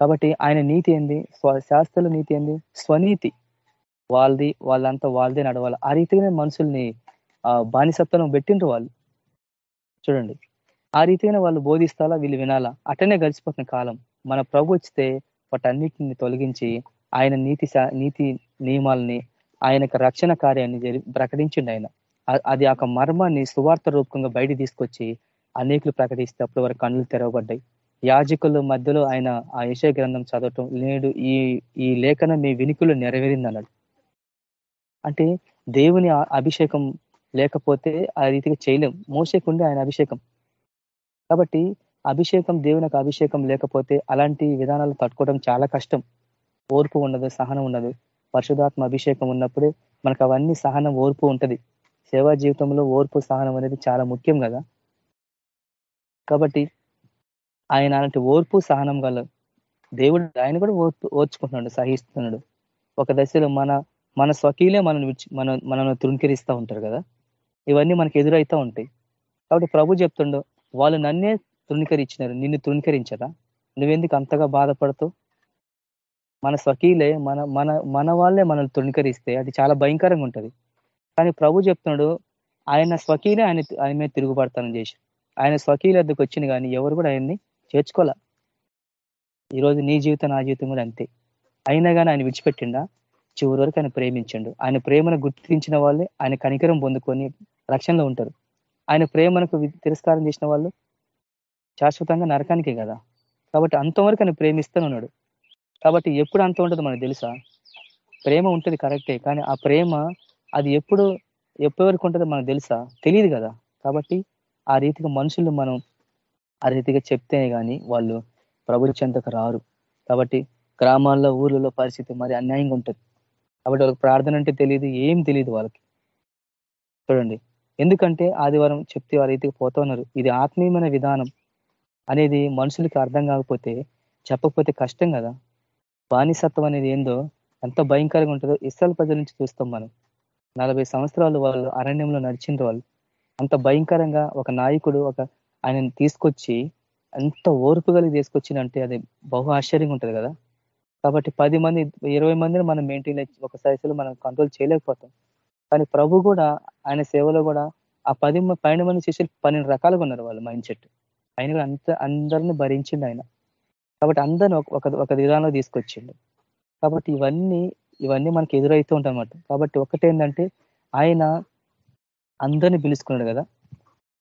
కాబట్టి ఆయన నీతి ఏంది? శాస్త్రుల నీతి ఏంది? స్వనీతి. వాళ్ళది వాళ్ళంతా వాళ్ళదే నడవాలి. ఆ రీతిగానే మనుషుల్ని బానిసత్వం పెట్టిండ్రు వాళ్ళు. చూడండి. ఆ రీతిగానే వాళ్ళు బోధిస్తాలా వీళ్ళు వినాలా? అట్టనే గడిచిపోతున్న కాలం. మన ప్రభు వచ్చితే వాటన్నిటిని తొలగించి ఆయన నీతి నీతి నియమాలని ఆయనకు రక్షణ కార్యాన్ని ప్రకటించిండు ఆయన. అది ఒక మర్మాన్ని సువార్త రూపంగా బయట తీసుకొచ్చి అనేకులు ప్రకటిస్తే అప్పుడు వరకు కన్నులు తెరవబడ్డాయి. యాజకుల మధ్యలో ఆయన ఆ యశ గ్రంథం చదవటం నేడు ఈ ఈ లేఖనం మీ వినికులు నెరవేరింది అన్నాడు అంటే దేవుని అభిషేకం లేకపోతే ఆ రీతిగా చేయలేం. మోసేకుండే ఆయన అభిషేకం. కాబట్టి అభిషేకం దేవునికి అభిషేకం లేకపోతే అలాంటి విధానాలు తట్టుకోవడం చాలా కష్టం. ఓర్పు ఉండదు సహనం ఉండదు పరిశుధాత్మ అభిషేకం ఉన్నప్పుడే మనకు అవన్నీ సహనం ఓర్పు ఉంటది. సేవా జీవితంలో ఓర్పు సహనం అనేది చాలా ముఖ్యం కదా. కాబట్టి ఆయన అలాంటి ఓర్పు సహనం గల దేవుడు ఆయన కూడా ఓర్పు ఓర్చుకుంటున్నాడు సహిస్తున్నాడు. ఒక దశలో మన మన స్వకీలే మనల్ని మన మనల్ని తృణీకరిస్తూ ఉంటారు కదా. ఇవన్నీ మనకు ఎదురైతూ ఉంటాయి. కాబట్టి ప్రభు చెప్తుండో వాళ్ళు నన్నే తృణీకరించినారు. నిన్ను తృణీకరించరా? నువ్వెందుకు అంతగా బాధపడుతూ మన స్వకీలే మన మన మన వాళ్ళే మనల్ని తృణీకరిస్తే అది చాలా భయంకరంగా ఉంటుంది. కానీ ప్రభు చెప్తున్నాడు ఆయన స్వకీలే ఆయన ఆయన మీద తిరుగుబడతానని చేసి ఆయన స్వకీల వద్దకు వచ్చింది కానీ ఎవరు కూడా ఆయన్ని చేర్చుకోలే. ఈరోజు నీ జీవితం నా జీవితం కూడా అంతే. అయినా కానీ ఆయన విడిచిపెట్టిండా? చివరి వరకు ఆయన ప్రేమించండు. ఆయన ప్రేమను గుర్తించిన వాళ్ళే ఆయన కనికరం పొందుకొని రక్షణలో ఉంటారు. ఆయన ప్రేమకు తిరస్కారం చేసిన వాళ్ళు శాశ్వతంగా నరకానికే కదా. కాబట్టి అంతవరకు ఆయన ప్రేమిస్తూనే ఉన్నాడు. కాబట్టి ఎప్పుడు అంత ఉండదు మనకు తెలుసా? ప్రేమ ఉంటుంది కరెక్టే కానీ ఆ ప్రేమ అది ఎప్పుడు ఎప్పటివరకు ఉంటుందో మనకు తెలుసా? తెలియదు కదా. కాబట్టి ఆ రీతిగా మనుషులు మనం ఆ రీతిగా చెప్తేనే కానీ వాళ్ళు ప్రభుత్వంతకు చెంతకు రారు. కాబట్టి గ్రామాల్లో ఊర్లలో పరిస్థితి మరి అన్యాయంగా ఉంటుంది. కాబట్టి వాళ్ళకి ప్రార్థన అంటే తెలియదు ఏం తెలియదు వాళ్ళకి. చూడండి. ఎందుకంటే ఆదివారం చెప్తే ఆ రీతికి పోతా ఉన్నారు. ఇది ఆత్మీయమైన విధానం అనేది మనుషులకి అర్థం కాకపోతే చెప్పకపోతే కష్టం కదా. బానిసత్వం అనేది ఏందో ఎంత భయంకరంగా ఉంటుందో ఇస్రాయల్ ప్రజల నుంచి చూస్తాం మనం. నలభై సంవత్సరాలు వాళ్ళు అరణ్యంలో నడిచిన వాళ్ళు. అంత భయంకరంగా ఒక నాయకుడు ఒక ఆయనను తీసుకొచ్చి ఎంత ఓర్పు కలిగి తీసుకొచ్చిందంటే అది బహు ఆశ్చర్యంగా ఉంటుంది కదా. కాబట్టి పది మంది ఇరవై మందిని మనం మెయింటైన్ ఒక సైజులో మనం కంట్రోల్ చేయలేకపోతాం. కానీ ప్రభు కూడా ఆయన సేవలో కూడా ఆ పది పన్నెండు మంది శిష్యులు పన్నెండు రకాలుగా ఉన్నారు వాళ్ళు మైండ్ సెట్. ఆయన కూడా అంత అందరిని భరించిండు ఆయన. కాబట్టి అందరిని ఒక ఒక విధానంలో తీసుకొచ్చిండు. కాబట్టి ఇవన్నీ ఇవన్నీ మనకి ఎదురైతూ ఉంటాయన్నమాట. కాబట్టి ఒకటేంటంటే ఆయన అందరిని పిలుచుకున్నాడు కదా.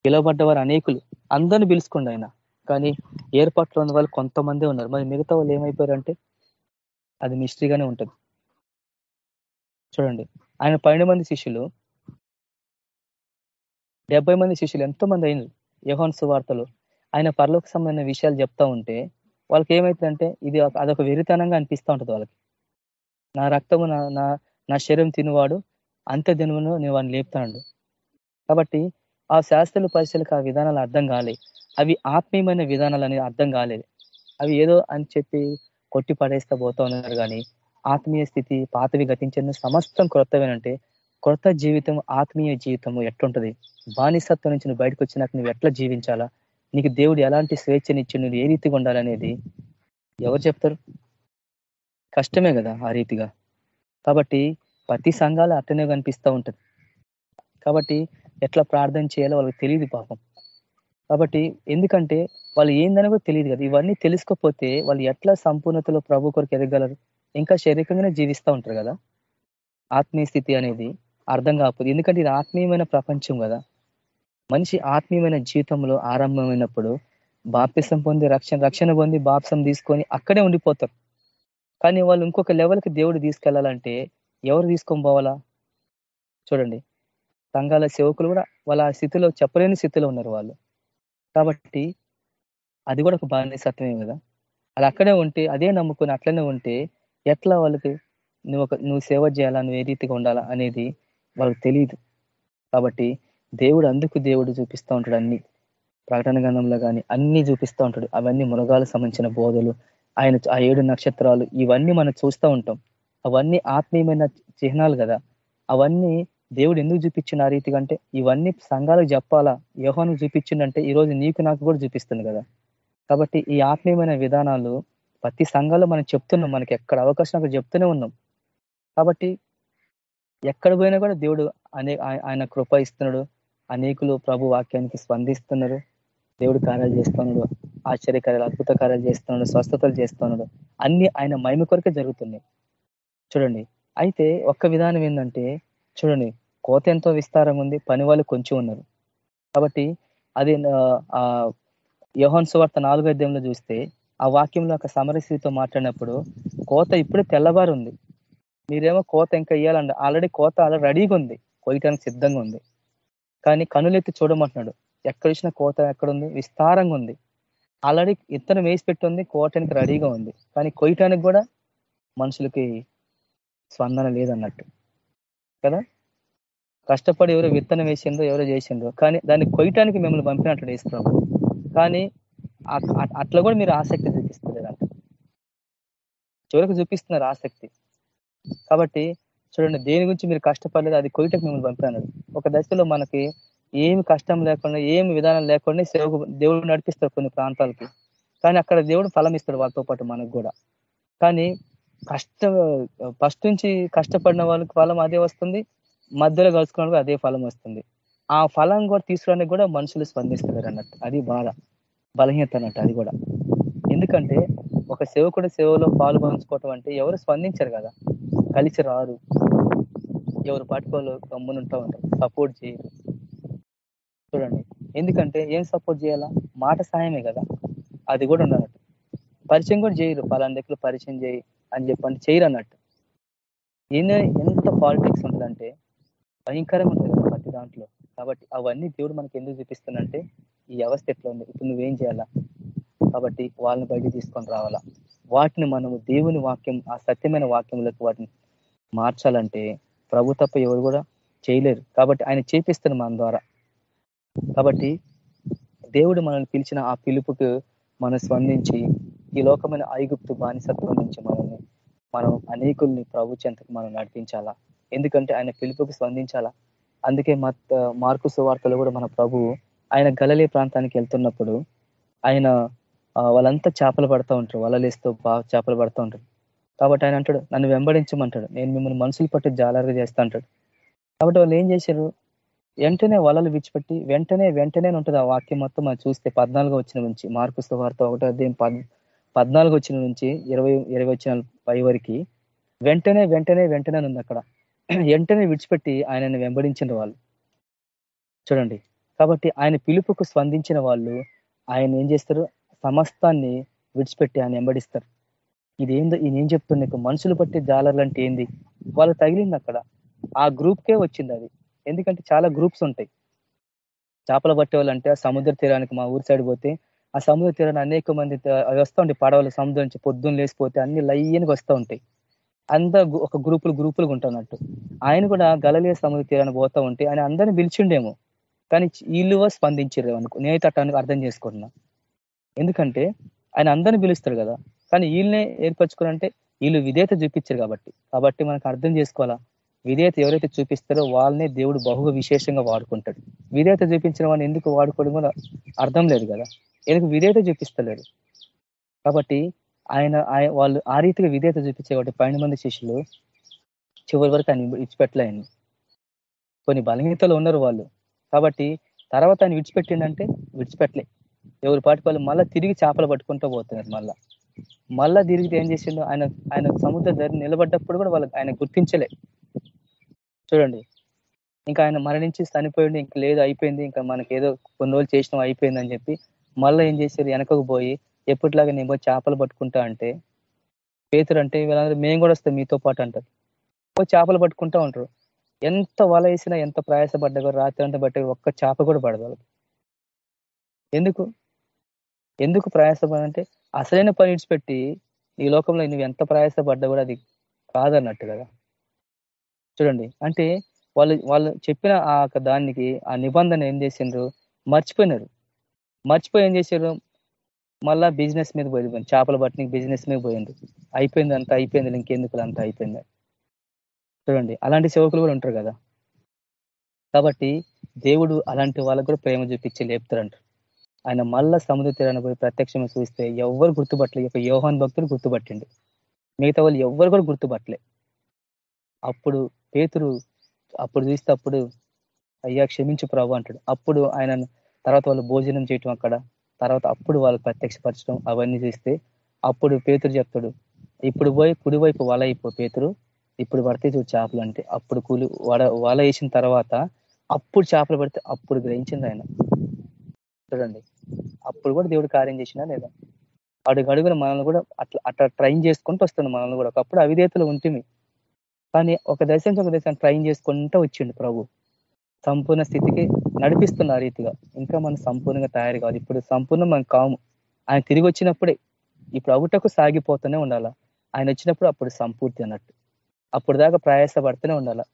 పిలువబడ్డవారు అనేకులు. అందరిని పిలుచుకోండి ఆయన. కానీ ఏర్పాట్లో ఉన్న వాళ్ళు కొంతమందే ఉన్నారు. మరి మిగతా వాళ్ళు ఏమైపోయారంటే అది మిస్టరీగానే ఉంటుంది. చూడండి. ఆయన పన్నెండు మంది శిష్యులు డెబ్బై మంది శిష్యులు ఎంతో మంది అయినారు. యహోన్ సువార్తలు ఆయన పరలోక సంబంధించిన విషయాలు చెప్తా ఉంటే వాళ్ళకి ఏమైతుందంటే ఇది అదొక వెరితనంగా అనిపిస్తూ ఉంటుంది వాళ్ళకి. నా రక్తము నా నా శరీరం తినువాడు అంత దినమును నేను వాడిని లేపుతాడు కాబట్టి ఆ శాస్త్రుల పరిశీలకు ఆ విధానాలు అర్థం కాలే. అవి ఆత్మీయమైన విధానాలు అనేది అర్థం కాలేదు. అవి ఏదో అని చెప్పి కొట్టి పడేస్తా పోతా ఉన్నారు కానీ ఆత్మీయ స్థితి పాతవి గతించిన సమస్తం క్రొత్తవేనంటే కొత్త జీవితం ఆత్మీయ జీవితము ఎట్లుంటది? బానిసత్వం నుంచి నువ్వు బయటకు వచ్చినాక నువ్వు ఎట్లా జీవించాలా? నీకు దేవుడు ఎలాంటి స్వేచ్ఛనిచ్చి నువ్వు ఏ రీతిగా ఉండాలనేది ఎవరు చెప్తారు? కష్టమే కదా ఆ రీతిగా. కాబట్టి ప్రతి సంఘాలు అట్టనే కనిపిస్తూ ఉంటుంది. కాబట్టి ఎట్లా ప్రార్థన చేయాలో వాళ్ళకి తెలియదు పాపం. కాబట్టి ఎందుకంటే వాళ్ళు ఏందని కూడా తెలియదు కదా. ఇవన్నీ తెలుసుకోకపోతే వాళ్ళు ఎట్లా సంపూర్ణతలో ప్రభు కొరకు ఎదగలరు? ఇంకా శారీరకంగానే జీవిస్తూ ఉంటారు కదా. ఆత్మీయ స్థితి అనేది అర్థం కాకపోతే. ఎందుకంటే ఇది ఆత్మీయమైన ప్రపంచం కదా. మనిషి ఆత్మీయమైన జీవితంలో ఆరంభమైనప్పుడు బాప్తిసం పొంది రక్షణ రక్షణ పొంది బాప్సం తీసుకొని అక్కడే ఉండిపోతారు. కానీ వాళ్ళు ఇంకొక లెవెల్కి దేవుడు తీసుకెళ్ళాలంటే ఎవరు తీసుకొని పోవాలా? చూడండి. సంఘాల సేవకులు కూడా వాళ్ళ స్థితిలో చెప్పలేని స్థితిలో ఉన్నారు వాళ్ళు. కాబట్టి అది కూడా ఒక బానిసత్వమే కదా? అలా అక్కడే ఉంటే అదే నమ్ముకుని అట్లనే ఉంటే ఎట్లా వాళ్ళకి నువ్వు ఒక నువ్వు సేవ చేయాలా? నువ్వు ఏ రీతిగా ఉండాలా? అనేది వాళ్ళకి తెలియదు కాబట్టి దేవుడు అందుకు దేవుడు చూపిస్తూ ఉంటాడు అన్ని ప్రకటన గంధంలో కానీ అన్ని చూపిస్తూ ఉంటాడు. అవన్నీ మునగాలకు సంబంధించిన బోధలు ఆయన ఆ ఏడు నక్షత్రాలు ఇవన్నీ మనం చూస్తూ ఉంటాం. అవన్నీ ఆత్మీయమైన చిహ్నాలు కదా. అవన్నీ దేవుడు ఎందుకు చూపించిన ఆ రీతిగా అంటే ఇవన్నీ సంఘాలకు చెప్పాలా? యోహానికి చూపించిందంటే ఈరోజు నీకు నాకు కూడా చూపిస్తుంది కదా. కాబట్టి ఈ ఆత్మీయమైన విధానాలు ప్రతి సంఘాలు మనం చెప్తున్నాం. మనకి ఎక్కడ అవకాశం అక్కడ చెప్తూనే ఉన్నాం. కాబట్టి ఎక్కడ పోయినా కూడా దేవుడు అనే ఆయన కృప ఇస్తున్నాడు. అనేకులు ప్రభు వాక్యానికి స్పందిస్తున్నారు. దేవుడు కార్యాలు చేస్తున్నాడు. ఆశ్చర్యకార్యాలు అద్భుత కార్యాలు చేస్తున్నాడు స్వస్థతలు చేస్తున్నాడు. అన్ని ఆయన మహిమ కొరకే జరుగుతున్నాయి. చూడండి. అయితే ఒక్క విధానం ఏంటంటే చూడండి. కోత ఎంతో విస్తారంగా ఉంది పని వాళ్ళు కొంచెం ఉన్నారు. కాబట్టి అది యోహన్ సువార్త నాలుగో అధ్యాయంలో చూస్తే ఆ వాక్యంలో ఒక సమరస్త్రీతో మాట్లాడినప్పుడు కోత ఇప్పుడే తెల్లవారు ఉంది మీరేమో కోత ఇంకా ఇయ్యాలండి. ఆల్రెడీ కోత ఆల్రెడీ రెడీగా ఉంది. కొయ్యటానికి సిద్ధంగా ఉంది. కానీ కనులెత్తి చూడమంటున్నాడు. ఎక్కడ ఇచ్చిన కోత ఎక్కడుంది? విస్తారంగా ఉంది. ఆల్రెడీ ఇతను వేసి పెట్టి ఉంది కోటానికి రెడీగా ఉంది. కానీ కొయ్యటానికి కూడా మనుషులకి స్పందన లేదన్నట్టు. కదా? కష్టపడి ఎవరో విత్తనం వేసిండ్రో ఎవరో చేసిండ్రో. కానీ దాన్ని కొయ్యటానికి మిమ్మల్ని పంపినట్లు వేస్తున్నాము కానీ అట్లా కూడా మీరు ఆసక్తి చూపిస్తలేరంట చివరికి చూపిస్తున్నారు ఆసక్తి. కాబట్టి చూడండి దేని గురించి మీరు కష్టపడలేదు అది కొయ్యటకు మిమ్మల్ని పంపినాడు ఒక దశలో మనకి ఏమి కష్టం లేకుండా ఏమి విధానం లేకుండా సేవకు దేవుడు నడిపిస్తాడు కొన్ని ప్రాంతాలకి. కానీ అక్కడ దేవుడు ఫలం ఇస్తాడు వాళ్ళతో పాటు మనకు కూడా. కానీ కష్ట ఫస్ట్ నుంచి కష్టపడిన వాళ్ళకి ఫలం అదే వస్తుంది మధ్యలో కలుసుకున్న అదే ఫలం వస్తుంది. ఆ ఫలం కూడా తీసుకోవడానికి కూడా మనుషులు స్పందిస్తారు అన్నట్టు. అది బాధ బలహీనత అన్నట్టు అది కూడా. ఎందుకంటే ఒక సేవకుడు సేవలో పాలు పంచుకోవటం అంటే ఎవరు స్పందించరు కదా. కలిసి రారు. ఎవరు పాటుకోలు గమ్మునుంటా ఉంటారు. సపోర్ట్ చేయరు. చూడండి. ఎందుకంటే ఏం సపోర్ట్ చేయాలా? మాట సాయమే కదా. అది కూడా ఉండనట్టు పరిచయం కూడా చేయరు. పలానా దగ్గర పరిచయం చేయి అని చెప్పండి. చేయరు అన్నట్టు. ఎంత పాలిటిక్స్ ఉంటుందంటే భయంకరంగా ఉంటుంది కదా ప్రతి దాంట్లో. కాబట్టి అవన్నీ దేవుడు మనకి ఎందుకు చూపిస్తుందంటే ఈ వ్యవస్థ ఎట్లా ఉంది? ఇప్పుడు నువ్వేం చేయాలా? కాబట్టి వాళ్ళని బయట తీసుకొని రావాలా? వాటిని మనము దేవుని వాక్యం ఆ సత్యమైన వాక్యంలోకి వాటిని మార్చాలంటే ప్రభు తప్ప ఎవరు కూడా చేయలేరు. కాబట్టి ఆయన చేపిస్తారు మన ద్వారా. కాబట్టి దేవుడు మనల్ని పిలిచిన ఆ పిలుపుకు మనం స్పందించి ఈ లోకమైన ఐగుప్తు బానిసత్వం నుంచి మనల్ని మనం అనేకుల్ని ప్రభు చెంతకు మనం నడిపించాలా? ఎందుకంటే ఆయన పిలుపుకు స్పందించాలా? అందుకే మత్ మార్కు సువార్తలో కూడా మన ప్రభు ఆయన గలలే ప్రాంతానికి వెళ్తున్నప్పుడు ఆయన వాళ్ళంతా చేపలు పడుతూ ఉంటారు. వలలేస్తూ బాగా చేపలు పడుతూ ఉంటారు. కాబట్టి ఆయన అంటాడు నన్ను వెంబడించమంటాడు. నేను మిమ్మల్ని మనుషులు పట్టి జాలరుగా చేస్తా అంటాడు. కాబట్టి వాళ్ళు ఏం చేశారు? వెంటనే వలలు విడిచిపెట్టి వెంటనే వెంటనే ఉంటుంది ఆ వాక్యం మొత్తం మనం చూస్తే పద్నాలుగు వచ్చిన నుంచి మార్కుస్త వార్త ఒకటో అధ్యాయం పద్నాలుగు వచ్చిన నుంచి ఇరవై ఇరవై వచ్చిన పై వరకు వెంటనే వెంటనే వెంటనే ఉంది అక్కడ. వెంటనే విడిచిపెట్టి ఆయనను వెంబడించిన వాళ్ళు. చూడండి. కాబట్టి ఆయన పిలుపుకు స్పందించిన వాళ్ళు ఆయన ఏం చేస్తారు? సమస్తాన్ని విడిచిపెట్టి ఆయన వెంబడిస్తారు. ఇదేందో ఏందో ఏం చెప్తుంది నీకు మనుషులు పట్టే జాలర్లు అంటే ఏంది? వాళ్ళు తగిలింది అక్కడ. ఆ గ్రూప్కే వచ్చింది అది. ఎందుకంటే చాలా గ్రూప్స్ ఉంటాయి. చేపలు పట్టే వాళ్ళు అంటే సముద్ర తీరానికి మా ఊరి సైడ్ పోతే ఆ సముద్ర తీరాన్ని అనేక మంది వస్తూ ఉంటాయి పడవలు సముద్రం నుంచి పొద్దున్న లేసిపోతే అన్ని లయ్యనికి వస్తూ ఉంటాయి. అంత ఒక గ్రూపులు గ్రూపులుగా ఉంటున్నట్టు. ఆయన కూడా గలలే సముద్ర తీరాన్ని పోతా ఉంటే ఆయన అందరిని పిలిచిండేమో. కానీ వీళ్ళు స్పందించారు అనుకో నేనైతే అట్టానికి అర్థం చేసుకుంటున్నా. ఎందుకంటే ఆయన అందరిని పిలుస్తారు కదా. కానీ వీళ్ళనే ఏర్పరచుకున్నారంటే వీళ్ళు విధేయత చూపించారు కాబట్టి. కాబట్టి మనకు అర్థం చేసుకోవాలా? విధేయత ఎవరైతే చూపిస్తారో వాళ్ళనే దేవుడు బహుగా విశేషంగా వాడుకుంటాడు. విధేయత చూపించిన వాళ్ళని ఎందుకు వాడుకోవడం కూడా అర్థం లేదు కదా? ఎందుకు విధేయత చూపిస్తలేడు? కాబట్టి ఆయన వాళ్ళు ఆ రీతిగా విధేయత చూపించే కాబట్టి పన్నెండు మంది శిష్యులు చివరి వరకు ఆయన విడిచిపెట్టలేని కొన్ని బలహీనతలు ఉన్నారు వాళ్ళు. కాబట్టి తర్వాత ఆయన విడిచిపెట్టిండంటే విడిచిపెట్టలే. ఎవరి పాటి వాళ్ళు మళ్ళీ తిరిగి చేపలు పట్టుకుంటూ పోతున్నారు మళ్ళా. మళ్ళా తిరిగితే ఏం చేసిండు? ఆయన ఆయన సముద్ర ధరి నిలబడ్డప్పుడు కూడా వాళ్ళకి ఆయన గుర్తించలే. చూడండి. ఇంకా ఆయన మరణించి చనిపోయింది ఇంక లేదు అయిపోయింది. ఇంకా మనకి ఏదో కొన్ని రోజులు చేసినాం అయిపోయింది అని చెప్పి మళ్ళీ ఏం చేశారు? వెనకకు పోయి ఎప్పటిలాగా నేను పోయి చేపలు పట్టుకుంటా అంటే పేతురు అంటే వీళ్ళందరూ మేము కూడా వస్తాం మీతో పాటు అంటారు. పోయి చేపలు పట్టుకుంటా ఉంటారు. ఎంత వల వేసినా ఎంత ప్రయాసపడ్డా కూడా రాత్రి అంతా బట్టి ఒక్క చేప కూడా పడదు ఎందుకు? ఎందుకు ప్రయాసపడంటే అసలైన పని విడిచిపెట్టి ఈ లోకంలో నువ్వు ఎంత ప్రయాసపడ్డా కూడా అది కాదన్నట్టు కదా. చూడండి అంటే వాళ్ళు వాళ్ళు చెప్పిన ఆ దానికి ఆ నిబంధన ఏం చేసిండ్రు? మర్చిపోయినారు. మర్చిపోయి ఏం చేశారు మళ్ళా బిజినెస్ మీద పోయింది చేపల బట్టి బిజినెస్ మీద పోయింది అయిపోయింది అంత అయిపోయింది ఇంకెందుకు అంత అయిపోయింది. చూడండి అలాంటి సేవకులు కూడా ఉంటారు కదా. కాబట్టి దేవుడు అలాంటి వాళ్ళకు కూడా ప్రేమ చూపించి లేపుతారంటారు. ఆయన మళ్ళా సముద్ర తీరాన్ని పోయి ప్రత్యక్షంగా చూస్తే ఎవరు గుర్తుపట్టలే. ఒక యోహాన్ భక్తుడు గుర్తుపట్టిండు. మిగతా వాళ్ళు ఎవరు కూడా గుర్తుపట్టలే. అప్పుడు పేతురు అప్పుడు చూస్తే అప్పుడు అయ్యా క్షమించు ప్రభు అంటాడు. అప్పుడు ఆయన తర్వాత వాళ్ళు భోజనం చేయటం అక్కడ తర్వాత అప్పుడు వాళ్ళు ప్రత్యక్షపరచడం అవన్నీ చూస్తే అప్పుడు పేతురు చెప్తాడు ఇప్పుడు పోయి కుడివైపు వల అయిపో పేతురు ఇప్పుడు పడితే చూడు చేపలు అంటే అప్పుడు కూలి వడ వల వేసిన తర్వాత అప్పుడు చేపలు పడితే అప్పుడు గ్రహించింది ఆయన. చూడండి. అప్పుడు కూడా దేవుడు కార్యం చేసినా లేదా? అడుగు అడుగున మనల్ని కూడా అట్లా అట్లా ట్రైన్ చేసుకుంటూ వస్తుంది మనల్ని కూడా. ఒకప్పుడు అవిధేతలు ఉంటుంది కానీ ఒక దశ నుంచి ఒక దశ ట్రైన్ చేసుకుంటూ వచ్చిండు ప్రభు. సంపూర్ణ స్థితికి నడిపిస్తున్న రీతిగా. ఇంకా మనం సంపూర్ణంగా తయారు కాదు ఇప్పుడు సంపూర్ణం మనం కాము. ఆయన తిరిగి వచ్చినప్పుడే ఇప్పుడు అవుటకు సాగిపోతూనే ఉండాలా? ఆయన వచ్చినప్పుడు అప్పుడు సంపూర్తి అన్నట్టు. అప్పుడు దాకా ప్రయాసపడుతూనే ఉండాలా?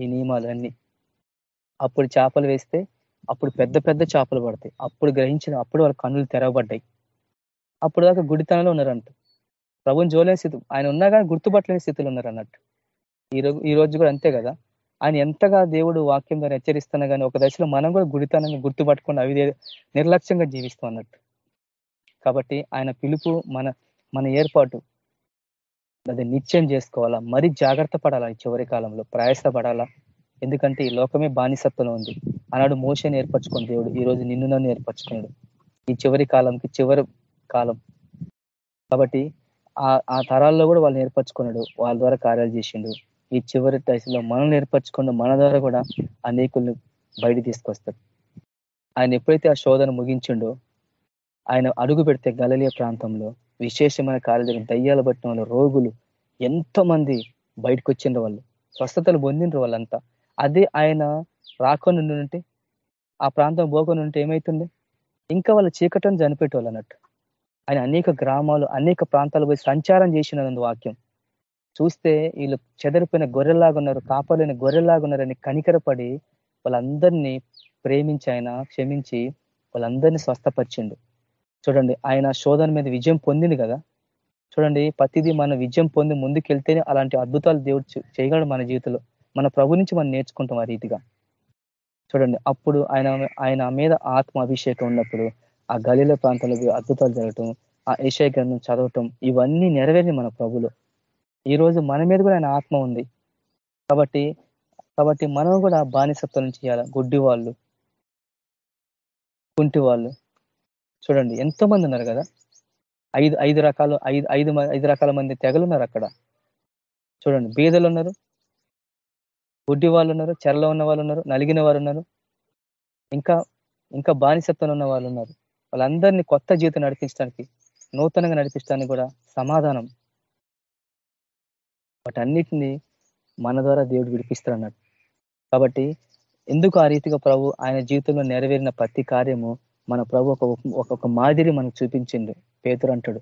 ఈ నియమాలన్నీ. అప్పుడు చేపలు వేస్తే అప్పుడు పెద్ద పెద్ద చేపలు పడతాయి. అప్పుడు గ్రహించిన అప్పుడు వాళ్ళ కన్నులు తెరవబడ్డాయి. అప్పుడు దాకా గుడితనంలో ఉన్నారంట. ప్రభుని జోలేని స్థితి ఆయన ఉన్నా కానీ గుర్తుపట్టలేని స్థితిలో ఉన్నారు అన్నట్టు ఈ రోజు ఈ రోజు కూడా అంతే కదా? ఆయన ఎంతగా దేవుడు వాక్యం ద్వారా హెచ్చరిస్తున్నా కానీ ఒక దశలో మనం కూడా గుడితనాన్ని గుర్తుపట్టుకుని అవి నిర్లక్ష్యంగా జీవిస్తాం అన్నట్టు. కాబట్టి ఆయన పిలుపు మన మన ఏర్పాటు అది నిత్యం చేసుకోవాలా? మరి జాగ్రత్త పడాలా చివరి కాలంలో? ప్రయాస పడాలా ఎందుకంటే ఈ లోకమే బానిసత్వంలో ఉంది. ఆనాడు మోషన్ నేర్పరచుకుని దేవుడు. ఈ రోజు నిన్ను నన్ను ఏర్పరచుకున్నాడు. ఈ చివరి కాలంకి చివరి కాలం. కాబట్టి ఆ ఆ తరాల్లో కూడా వాళ్ళు నేర్పరచుకున్నాడు వాళ్ళ ద్వారా కార్యాలు చేసిండు. ఈ చివరి దశలో మనం నేర్పరచుకున్న మన ద్వారా కూడా అనేకుల్ని బయట తీసుకొస్తాడు. ఆయన ఎప్పుడైతే ఆ శోధన ముగించిండో ఆయన అడుగు పెడితే గలలియ ప్రాంతంలో విశేషమైన కార్యాలు దయ్యాలు పట్టిన వాళ్ళు రోగులు ఎంతో మంది బయటకు వచ్చిండ్రు వాళ్ళు. స్వస్థతలు పొందిండ్రు వాళ్ళంతా. అదే ఆయన రాకొని ఉంటే ఆ ప్రాంతం పోకొని ఉంటే ఏమవుతుంది ఇంకా వాళ్ళ చీకటం చనిపెట్టేవాళ్ళు అన్నట్టు. ఆయన అనేక గ్రామాలు అనేక ప్రాంతాలు పోయి సంచారం చేసిన వాక్యం. చూస్తే వీళ్ళు చెదరిపోయిన గొర్రెలాగా ఉన్నారు కాపలేని గొర్రెలాగా ఉన్నారని కనికరపడి వాళ్ళందరినీ ప్రేమించి ఆయన క్షమించి వాళ్ళందరినీ స్వస్థపరిచిండు. చూడండి ఆయన శోధన మీద విజయం పొందింది కదా? చూడండి ప్రతిదీ మన విజయం పొంది ముందుకెళ్తేనే అలాంటి అద్భుతాలు దేవుడు చేయగలడు మన జీవితంలో. మన ప్రభు నుంచి మనం నేర్చుకుంటాం ఆ రీతిగా. చూడండి అప్పుడు ఆయన ఆయన మీద ఆత్మ అభిషేకం ఉన్నప్పుడు ఆ గలీల ప్రాంతాలకు అద్భుతాలు జరగటం ఆ ఏషయ గ్రంథం చదవటం ఇవన్నీ నెరవేరి మన ప్రభులు ఈరోజు మన మీద కూడా ఆయన ఆత్మ ఉంది. కాబట్టి కాబట్టి మనం కూడా బానిసత్వం నుంచి చేయాలి గుడ్డి వాళ్ళు కుంటి వాళ్ళు. చూడండి ఎంతో మంది ఉన్నారు కదా? ఐదు ఐదు రకాలు ఐదు ఐదు ఐదు రకాల మంది తెగలు ఉన్నారు అక్కడ. చూడండి బీదలు ఉన్నారు గుడ్డి వాళ్ళు ఉన్నారు చెరలో ఉన్న వాళ్ళు ఉన్నారు నలిగిన వారు ఉన్నారు ఇంకా ఇంకా బానిసత్వం ఉన్న వాళ్ళు ఉన్నారు వాళ్ళందరినీ కొత్త జీవితం నడిపించడానికి నూతనంగా నడిపించడానికి కూడా సమాధానం. వాటన్నిటినీ మన ద్వారా దేవుడు విడిపిస్తాడు కాబట్టి ఎందుకు ఆ రీతిగా ప్రభు ఆయన జీవితంలో నెరవేరిన ప్రతి కార్యము మన ప్రభు ఒక ఒక మాదిరి మనకు చూపించిండు? పేతురు అంటాడు.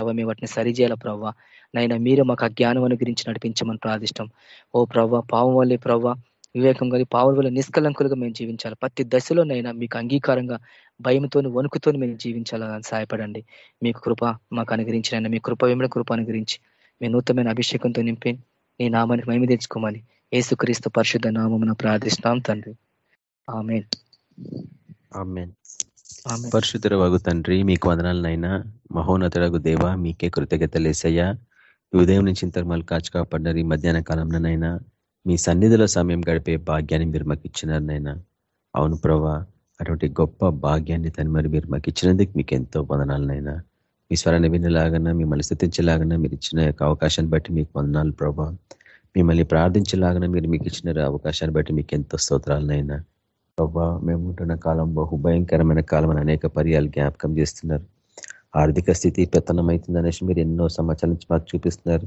ప్రభావ మేము వాటిని సరిచేయాల ప్రవ్వ నైనా మీరే మాకు అజ్ఞానం గురించి నడిపించమని ప్రార్థిష్టం. ఓ ప్రవ్వ పావం వల్లే ప్రవ్వ వివేకం కలిగి పావుల వల్ల నిష్కలంకులుగా మేము జీవించాలి? ప్రతి దశలోనైనా మీకు అంగీకారంగా భయంతో వణుకుతో మేము జీవించాలని సహాయపడండి. మీకు కృప మాకు అనుగ్రహించిన మీ కృప వెంబడి కృప అనుగ్రహించి మీ నూతనమైన అభిషేకంతో నింపి నీ నామానికి మేము తెచ్చుకోమని ఏసుక్రీస్తు పరిశుద్ధ నామమున ప్రార్థిస్తాం తండ్రి. ఆమెన్. పరిశుద్ధ వగు తండ్రి మీకు వదనాలనైనా మహోన్నతుడకు దేవ మీకే కృతజ్ఞతలేసయ్యా ఉదయం నుంచి ఇంతర్మలు కాచి కాపాడినారు ఈ మధ్యాహ్న కాలంలోనైనా మీ సన్నిధిలో సమయం గడిపే భాగ్యాన్ని మీరు మాకు ఇచ్చినారనైనా అవును ప్రభా అటువంటి గొప్ప భాగ్యాన్ని తను మరి మీరు మాకు ఇచ్చినందుకు మీకు ఎంతో వదనాలనైనా మీ స్వరాన్ని వినలాగన్నా మిమ్మల్ని స్థుతించలాగన్నా మీరు ఇచ్చిన యొక్క అవకాశాన్ని బట్టి మీకు వందనాలు ప్రభా మిమ్మల్ని ప్రార్థించలాగన మీరు మీకు ఇచ్చిన అవకాశాన్ని బట్టి మీకు ఎంతో స్తోత్రాలనైనా ప్రభా మేము ఉంటున్న కాలం బహు భయంకరమైన కాలం అని అనేక పర్యాలు జ్ఞాపకం చేస్తున్నారు. ఆర్థిక స్థితి పెత్తనమవుతుందనేసి మీరు ఎన్నో సంవత్సరాల నుంచి మాకు చూపిస్తున్నారు.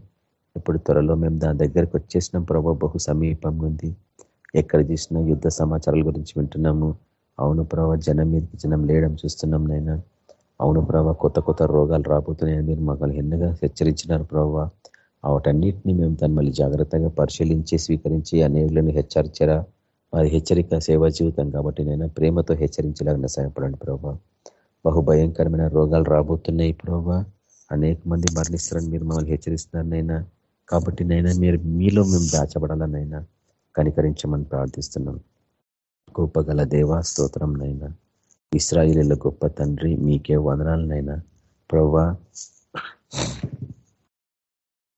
ఇప్పుడు త్వరలో మేము దాని దగ్గరకు వచ్చేసినాం ప్రభావ బహు సమీపం ఉంది. ఎక్కడ చూసినా యుద్ధ సమాచారాల గురించి వింటున్నాము. అవును ప్రభావ జనం మీదకి జనం లేయడం చూస్తున్నాం నైనా. అవును ప్రభావ కొత్త కొత్త రోగాలు రాబోతున్నాయని మీరు మమ్మల్ని ఎన్నగా హెచ్చరించినారు ప్రభావ వాటన్నిటిని మేము దాన్ని మళ్ళీ జాగ్రత్తగా పరిశీలించి స్వీకరించి అనేకులను హెచ్చరించరా? వారి హెచ్చరిక సేవా జీవితం కాబట్టి నేను ప్రేమతో హెచ్చరించలాగిన సహాయపడండి ప్రభావ బహు భయంకరమైన రోగాలు రాబోతున్నాయి ప్రభా. అనేక మంది మరణిస్తారని మీరు మమ్మల్ని హెచ్చరిస్తున్నారు నైనా. కాబట్టి నైనా మీరు మీలో మేము దాచబడాలనైనా కనికరించమని ప్రార్థిస్తున్నాం. గొప్పగల దేవా స్తోత్రం నైనా. ఇస్రాయిలీల గొప్ప తండ్రి మీకే వందనాలనైనా ప్రవ్వా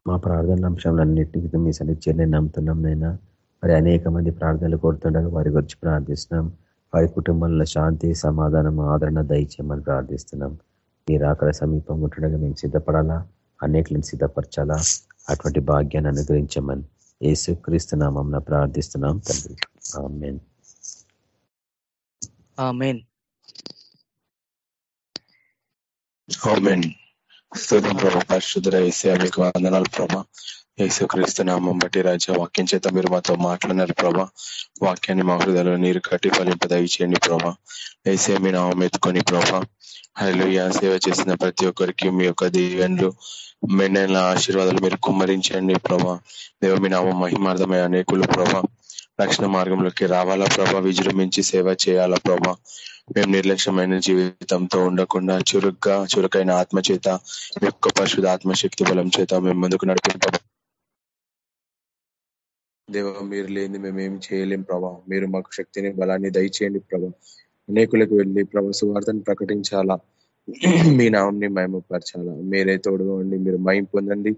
మా ప్రార్థన అంశాలన్నింటికి మీ సన్నిధ్యాన్ని నమ్ముతున్నాం నైనా. మరి అనేక మంది ప్రార్థనలు కోరుతుండగా వారి గురించి ప్రార్థిస్తున్నాం. వారి కుటుంబంలో శాంతి సమాధానం ఆదరణ దయచేయమని ప్రార్థిస్తున్నాం. మీరు అక్కడ సమీపం ఉంటుండగా మేము సిద్ధపడాలా? అనేకలను సిద్ధపరచాలా? అటువంటి భాగ్యాన్ని అనుగ్రహించమని యేసు క్రీస్తునామం ప్రార్థిస్తున్నాం తండ్రి. ఆమెన్. ఆమెన్. స్తోత్రం ప్రభా పరిశుద్ధ ఏసే మీకు వందనాలు ప్రభా. యేసుక్రీస్తు నామం బట్టి రాజా వాక్యం చేత మీరు మాతో మాట్లాడినారు ప్రభా. వాక్యాన్ని మా హృదయలో నీరు కట్టి ఫలింప దయచేయండి ప్రభా. ఏసే మీ నామం ఎత్తుకొని ప్రభా. హలో సేవ చేసిన ప్రతి ఒక్కరికి మీ యొక్క దీవెన్లు మెండైన ఆశీర్వాదాలు మీరు కుమ్మరించండి ప్రభా. దేవ మీ నామం మహిమార్థమై అనేకులు ప్రభా. రక్షణ మార్గంలోకి రావాలా ప్రభా. విజృంభించి సేవ చేయాలా ప్రభా. మేము నిర్లక్ష్యమైన జీవితంతో ఉండకుండా చురుగ్గా చురుకైన ఆత్మ చేత మీ యొక్క పరిశుద్ధ ఆత్మశక్తి బలం చేత మేము ముందుకు నడిపింప దేవ మీరు లేని మేము ఏం చేయలేం ప్రభా. మీరు మాకు శక్తిని బలాన్ని దయచేయండి ప్రభా. అనేకులకు వెళ్ళి ప్రభా సువార్తను ప్రకటించాలా? మీ నామంని మహిమపరచాలా? మీరే తోడుగా ఉండి మీరు మహిం పొందండి.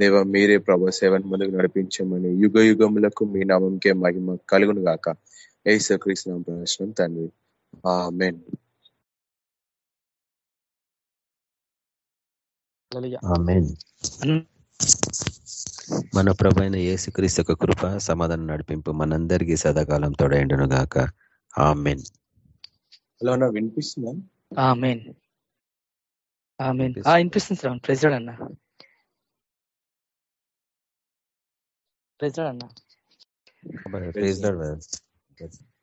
దేవ మీరే ప్రభా సేవను ముందుకు నడిపించమని యుగ యుగములకు మీ నామంకే మహిమ కలుగును గాక. ఏసు కృష్ణ ప్రశ్నం తండ్రి. ఆమెన్. హల్లెలూయా. ఆమెన్. అన్న- మన ప్రభు అయిన యేసుక్రీస్తు యొక్క కృప సమాధానం నడిపింపు మనందరికీ సదాకాలం తోడైండును గాక. ఆమెన్. హలో అన్న వినిపిస్తుందా? ఆమేన్. ఆమేన్. ఆ వినిపిస్తుంది. శ్రావణ్. ప్రెసిడెంట్ అన్న. ప్రెసిడెంట్ అన్న. బ్రదర్.